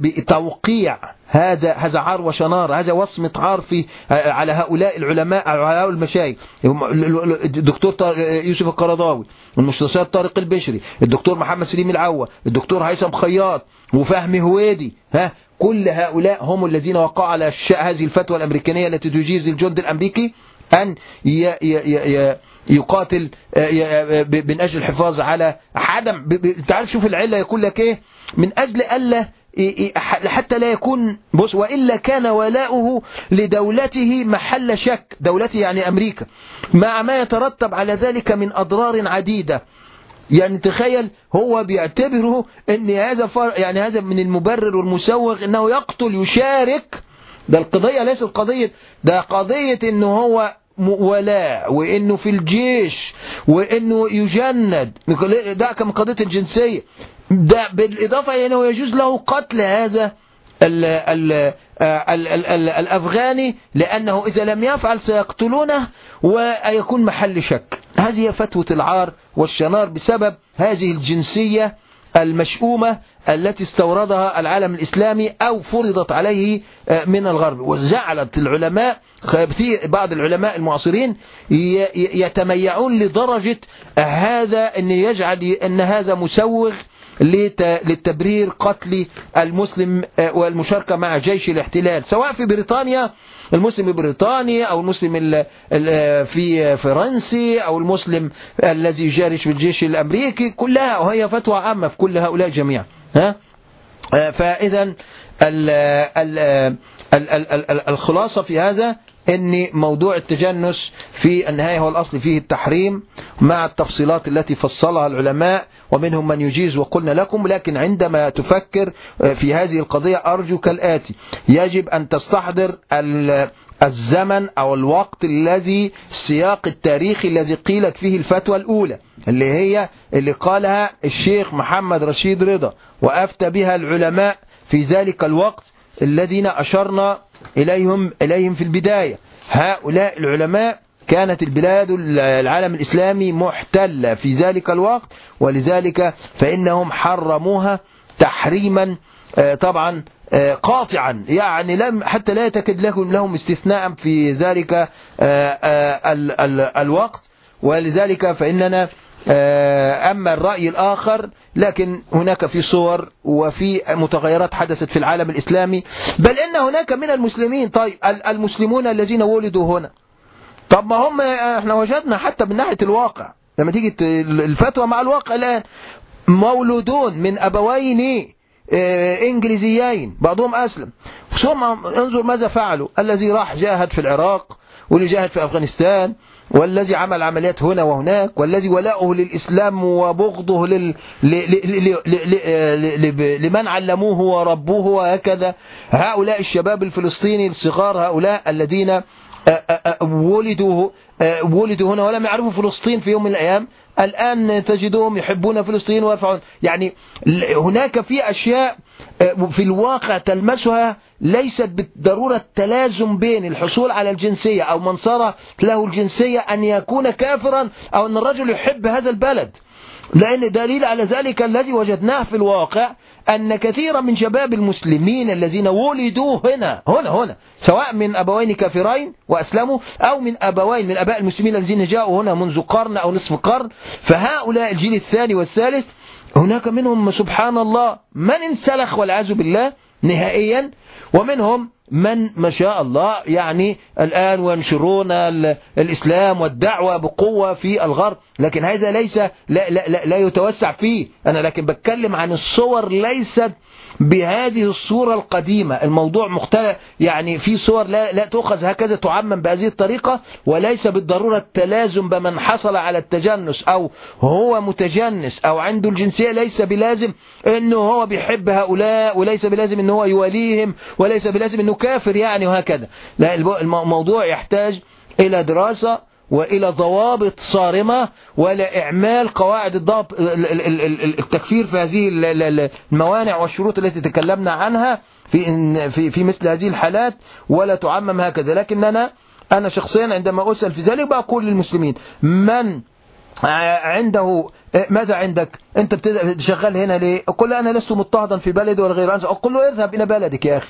A: بتوقيع هذا هذا عار وشنار هذا وصمة عار في على هؤلاء العلماء على هؤلاء المشايخ. الدكتور يوسف القرضاوي المستشار طارق البشري الدكتور محمد سليم العوة الدكتور هيثم خياط وفهمي هويدي ها؟ كل هؤلاء هم الذين وقعوا على هذه الفتوى الأمريكانية التي تجيز الجند الأمريكي أن يقاتل من أجل الحفاظ على عدم تعرف شوف العلة يقول لك إيه من أجل ألا حتى لا يكون بص وإلا كان ولاؤه لدولته محل شك دولته يعني أمريكا مع ما يترتب على ذلك من أضرار عديدة. يعني تخيل هو بيعتبره إن هذا يعني هذا من المبرر والمسوغ إنه يقتل يشارك. ده القضية ليست قضية ده قضية إنه هو ولاء وإنه في الجيش وإنه يجند. ده كم قضية الجنسية. ده بالإضافة إلى أنه يجوز له قتل هذا ال ال ال ال ال الأفغاني لأنه إذا لم يفعل سيقتلونه ويكون محل شك. هذه فتوى العار والشنار بسبب هذه الجنسية المشؤومة التي استوردها العالم الإسلامي أو فرضت عليه من الغرب. وجعلت العلماء بعض العلماء المعاصرين يتميعون لدرجة هذا أن يجعل أن هذا مسوغ للتبرير قتل المسلم آه، والمشاركة مع جيش الاحتلال سواء في بريطانيا المسلم البريطاني أو المسلم آه، في فرنسي أو المسلم الذي يجارش في الجيش الأمريكي كلها وهي فتوى عامة في كل هؤلاء جميعا. ها؟ آه، فإذا ال- ال- ال- الخلاصة في هذا إن موضوع التجنس في النهاية هو الأصل فيه التحريم مع التفصيلات التي فصلها العلماء ومنهم من يجيز وقلنا لكم لكن عندما تفكر في هذه القضية أرجو كالآتي يجب أن تستحضر ال- الزمن أو الوقت الذي السياق التاريخي الذي قيلت فيه الفتوى الأولى اللي هي اللي قالها الشيخ محمد رشيد رضا وأفتى بها العلماء في ذلك الوقت الذين أشرنا إليهم, إليهم في البداية. هؤلاء العلماء كانت البلاد العالم الإسلامي محتلة في ذلك الوقت ولذلك فإنهم حرموها تحريما آه، طبعا آه، قاطعا. يعني لم حتى لا يتكد لهم لهم استثناء في ذلك آه، ال- ال- الوقت. ولذلك فإننا أما الرأي الآخر لكن هناك في صور وفي متغيرات حدثت في العالم الإسلامي. بل إن هناك من المسلمين طيب ال- المسلمون الذين ولدوا هنا. طب ما هم إحنا وجدنا حتى من ناحية الواقع. لما تيجي الفتوى مع الواقع الآن مولودون من أبوين آه، إنجليزيين بعضهم أسلم. ثم انظر ماذا فعلوا. الذي راح جاهد في العراق واللي جاهد في أفغانستان. والذي عمل عمليات هنا وهناك والذي ولاؤه للإسلام وبغضه. لمن علموه وربوه وهكذا هؤلاء الشباب الفلسطيني الصغار هؤلاء الذين ولدوا ولدوا هنا ولم يعرفوا فلسطين في يوم من الأيام الآن تجدهم يحبون فلسطين ويرفعون يعني هناك في أشياء في الواقع تلمسها ليست بالضرورة تلازم بين الحصول على الجنسية أو من صار له الجنسية أن يكون كافرا أو أن الرجل يحب هذا البلد. لأن دليل على ذلك الذي وجدناه في الواقع أن كثيرا من شباب المسلمين الذين ولدوا هنا هنا هنا سواء من أبوين كافرين وأسلموا أو من أبوين من أباء المسلمين الذين جاءوا هنا منذ قرن أو نصف قرن. فهؤلاء الجيل الثاني والثالث هناك منهم سبحان الله من انسلخ والعياذ بالله نهائيا. ومنهم من ما شاء الله يعني الآن وينشرون ال- الإسلام والدعوة بقوة في الغرب لكن هذا ليس لا, لا, لا, لا يتوسع فيه. أنا لكن بتكلم عن الصور ليست بهذه الصورة القديمة. الموضوع مختلف. يعني في صور لا, لا تؤخذ هكذا تعمم بهذه الطريقة وليس بالضرورة التلازم بمن حصل على التجنس أو هو متجنس أو عنده الجنسية. ليس بلازم أنه هو بيحب هؤلاء وليس بلازم أنه هو يواليهم وليس بلازم أنه كافر يعني وهكذا. لا الموضوع يحتاج إلى دراسة وإلى ضوابط صارمة ولا إعمال قواعد الضبط ال- ال- ال- ال- التكفير في هذه ال- ال- الموانع والشروط التي تكلمنا عنها في في في مثل هذه الحالات ولا تعمم هكذا. لكننا أنا شخصيا عندما أسأل في ذلك بقول للمسلمين من عنده ماذا عندك؟ أنت شغال هنا ليه؟ قل أنا لست مضطهدا في بلدي ولا غير أقول له اذهب إلى بلدك يا أخي.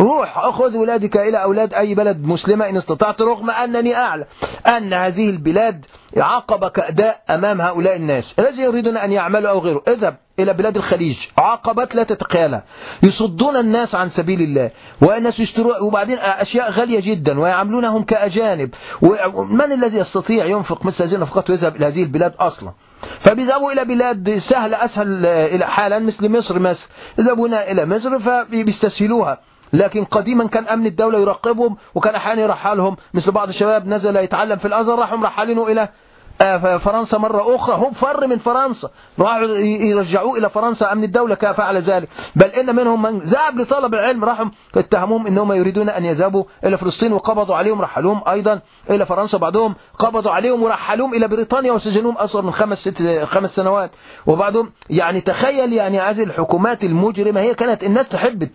A: روح أخذ ولادك إلى أولاد أي بلد مسلمة إن استطعت رغم أنني أعلم أن هذه البلاد عاقبة كأداء أمام هؤلاء الناس. الذي يريدون أن يعملوا أو غيره. اذهب إلى بلاد الخليج. عاقبات لا تتخيلها يصدون الناس عن سبيل الله. والناس يشتروا وبعدين أشياء غالية جدا ويعاملونهم كأجانب. ومن الذي يستطيع ينفق مثل هذه النفقات ويذهب إلى هذه البلاد أصلا؟ فبيذهبوا إلى بلاد سهلة أسهل حالا مثل مصر مثلا يذهبون إلى مصر فبيستسهلوها. لكن قديما كان أمن الدولة يراقبهم وكان أحيانا يرحلهم. مثل بعض الشباب نزل يتعلم في الأزهر راحوا مرحلينه إلى فرنسا مرة أخرى. هم فر من فرنسا. راحوا يرجعوه إلى فرنسا أمن الدولة فعل ذلك. بل إن منهم من ذهب لطلب العلم راحوا اتهموهم أنهم يريدون أن يذهبوا إلى فلسطين وقبضوا عليهم رحلوهم أيضا إلى فرنسا. بعضهم قبضوا عليهم ورحلوهم إلى بريطانيا وسجنوهم أصغر من خمس ست خمس سنوات. وبعضهم يعني تخيل يعني هذه الحكومات المجرمة هي كانت الناس تحب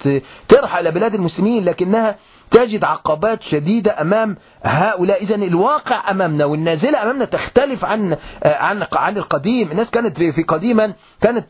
A: ترحل بلاد المسلمين لكنها تجد عقبات شديدة أمام هؤلاء إذا الواقع أمامنا والنازلة أمامنا تختلف عن عن عن القديم. الناس كانت في قديما كانت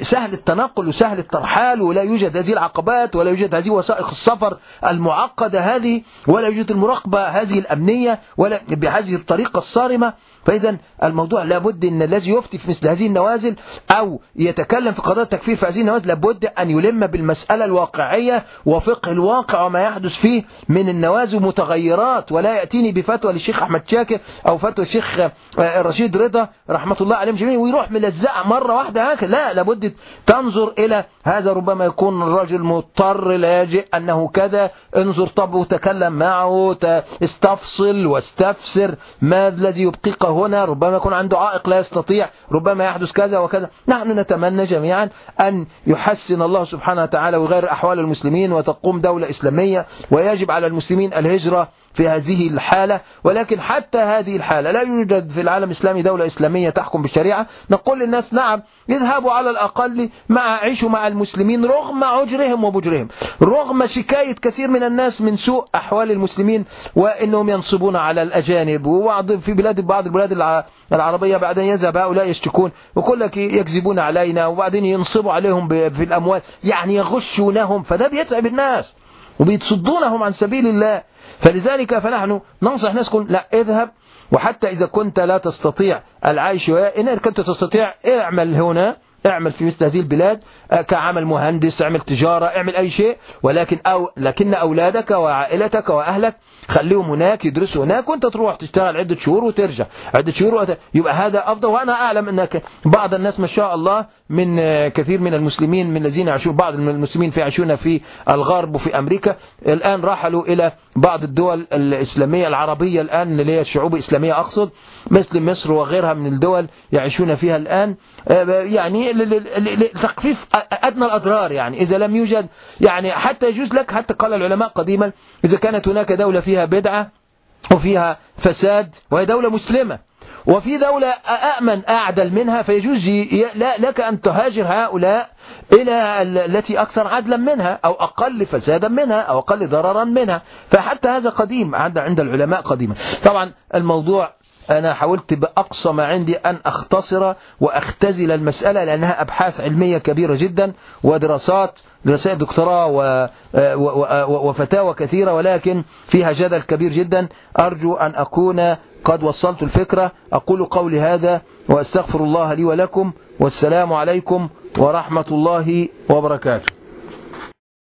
A: سهل التنقل وسهل الترحال ولا يوجد هذه العقبات ولا يوجد هذه وسائق السفر المعقدة هذه ولا يوجد المراقبة هذه الأمنية ولا بهذه الطريقة الصارمة. فإذا الموضوع لابد أن الذي يفتي في مثل هذه النوازل أو يتكلم في قضايا التكفير في هذه النوازل لابد أن يلم بالمسألة الواقعية وفقه الواقع وما يحدث فيه من النوازل متغيرات. ولا يأتيني بفتوى للشيخ أحمد شاكر أو فتوى الشيخ رشيد رضا رحمة الله عليهم جميعا ويروح ملزقها مرة واحدة هكذا. لا لابد تنظر إلى هذا ربما يكون الرجل مضطر لاجئ أنه كذا. انظر طب وتكلم معه استفصل واستفسر ما الذي يبقيك هنا. ربما يكون عنده عائق لا يستطيع ربما يحدث كذا وكذا. نحن نتمنى جميعا أن يحسن الله سبحانه وتعالى ويغير أحوال المسلمين وتقوم دولة إسلامية ويجب على المسلمين الهجرة في هذه الحالة ولكن حتى هذه الحالة لا يوجد في العالم الإسلامي دولة إسلامية تحكم بالشريعة. نقول للناس نعم يذهبوا على الأقل مع عيشوا مع المسلمين رغم عجرهم وبجرهم رغم شكاية كثير من الناس من سوء أحوال المسلمين وإنهم ينصبون على الأجانب. وبعض في بلاد بعض البلاد العربية بعدين يذهب هؤلاء يشتكون ويقول لك يكذبون علينا وبعدين ينصبوا عليهم في الأموال يعني يغشونهم فده بيتعب الناس وبيتصدونهم عن سبيل الله. فلذلك فنحن ننصح كن لا اذهب وحتى إذا كنت لا تستطيع العيش إن كنت تستطيع اعمل هنا اعمل في مثل هذه البلاد كعمل مهندس اعمل تجارة اعمل أي شيء ولكن أو لكن أولادك وعائلتك وأهلك خليهم هناك يدرسوا هناك وأنت تروح تشتغل عدة شهور وترجع عدة شهور وت... يبقى هذا أفضل وأنا أعلم أنك بعض الناس ما شاء الله من كثير من المسلمين من الذين يعيشون بعض من المسلمين في يعيشون في الغرب وفي أمريكا الآن رحلوا إلى بعض الدول الإسلامية العربية الآن اللي هي الشعوب الإسلامية أقصد مثل مصر وغيرها من الدول يعيشون فيها الآن. يعني لتخفيف أدنى الأضرار يعني. إذا لم يوجد يعني حتى يجوز لك حتى قال العلماء قديما إذا كانت هناك دولة فيها بدعة وفيها فساد وهي دولة مسلمة. وفي دولة أأمن أعدل منها فيجوز لك أن تهاجر هؤلاء إلى التي أكثر عدلا منها أو أقل فسادا منها أو أقل ضررا منها. فحتى هذا قديم عند العلماء قديما. طبعا الموضوع أنا حاولت بأقصى ما عندي أن أختصر وأختزل المسألة لأنها أبحاث علمية كبيرة جدا ودراسات رسائل دكتوراه وفتاوى كثيرة ولكن فيها جدل كبير جدا. أرجو أن أكون قد وصلت الفكرة أقول قولي هذا وأستغفر الله لي ولكم والسلام عليكم ورحمة الله وبركاته.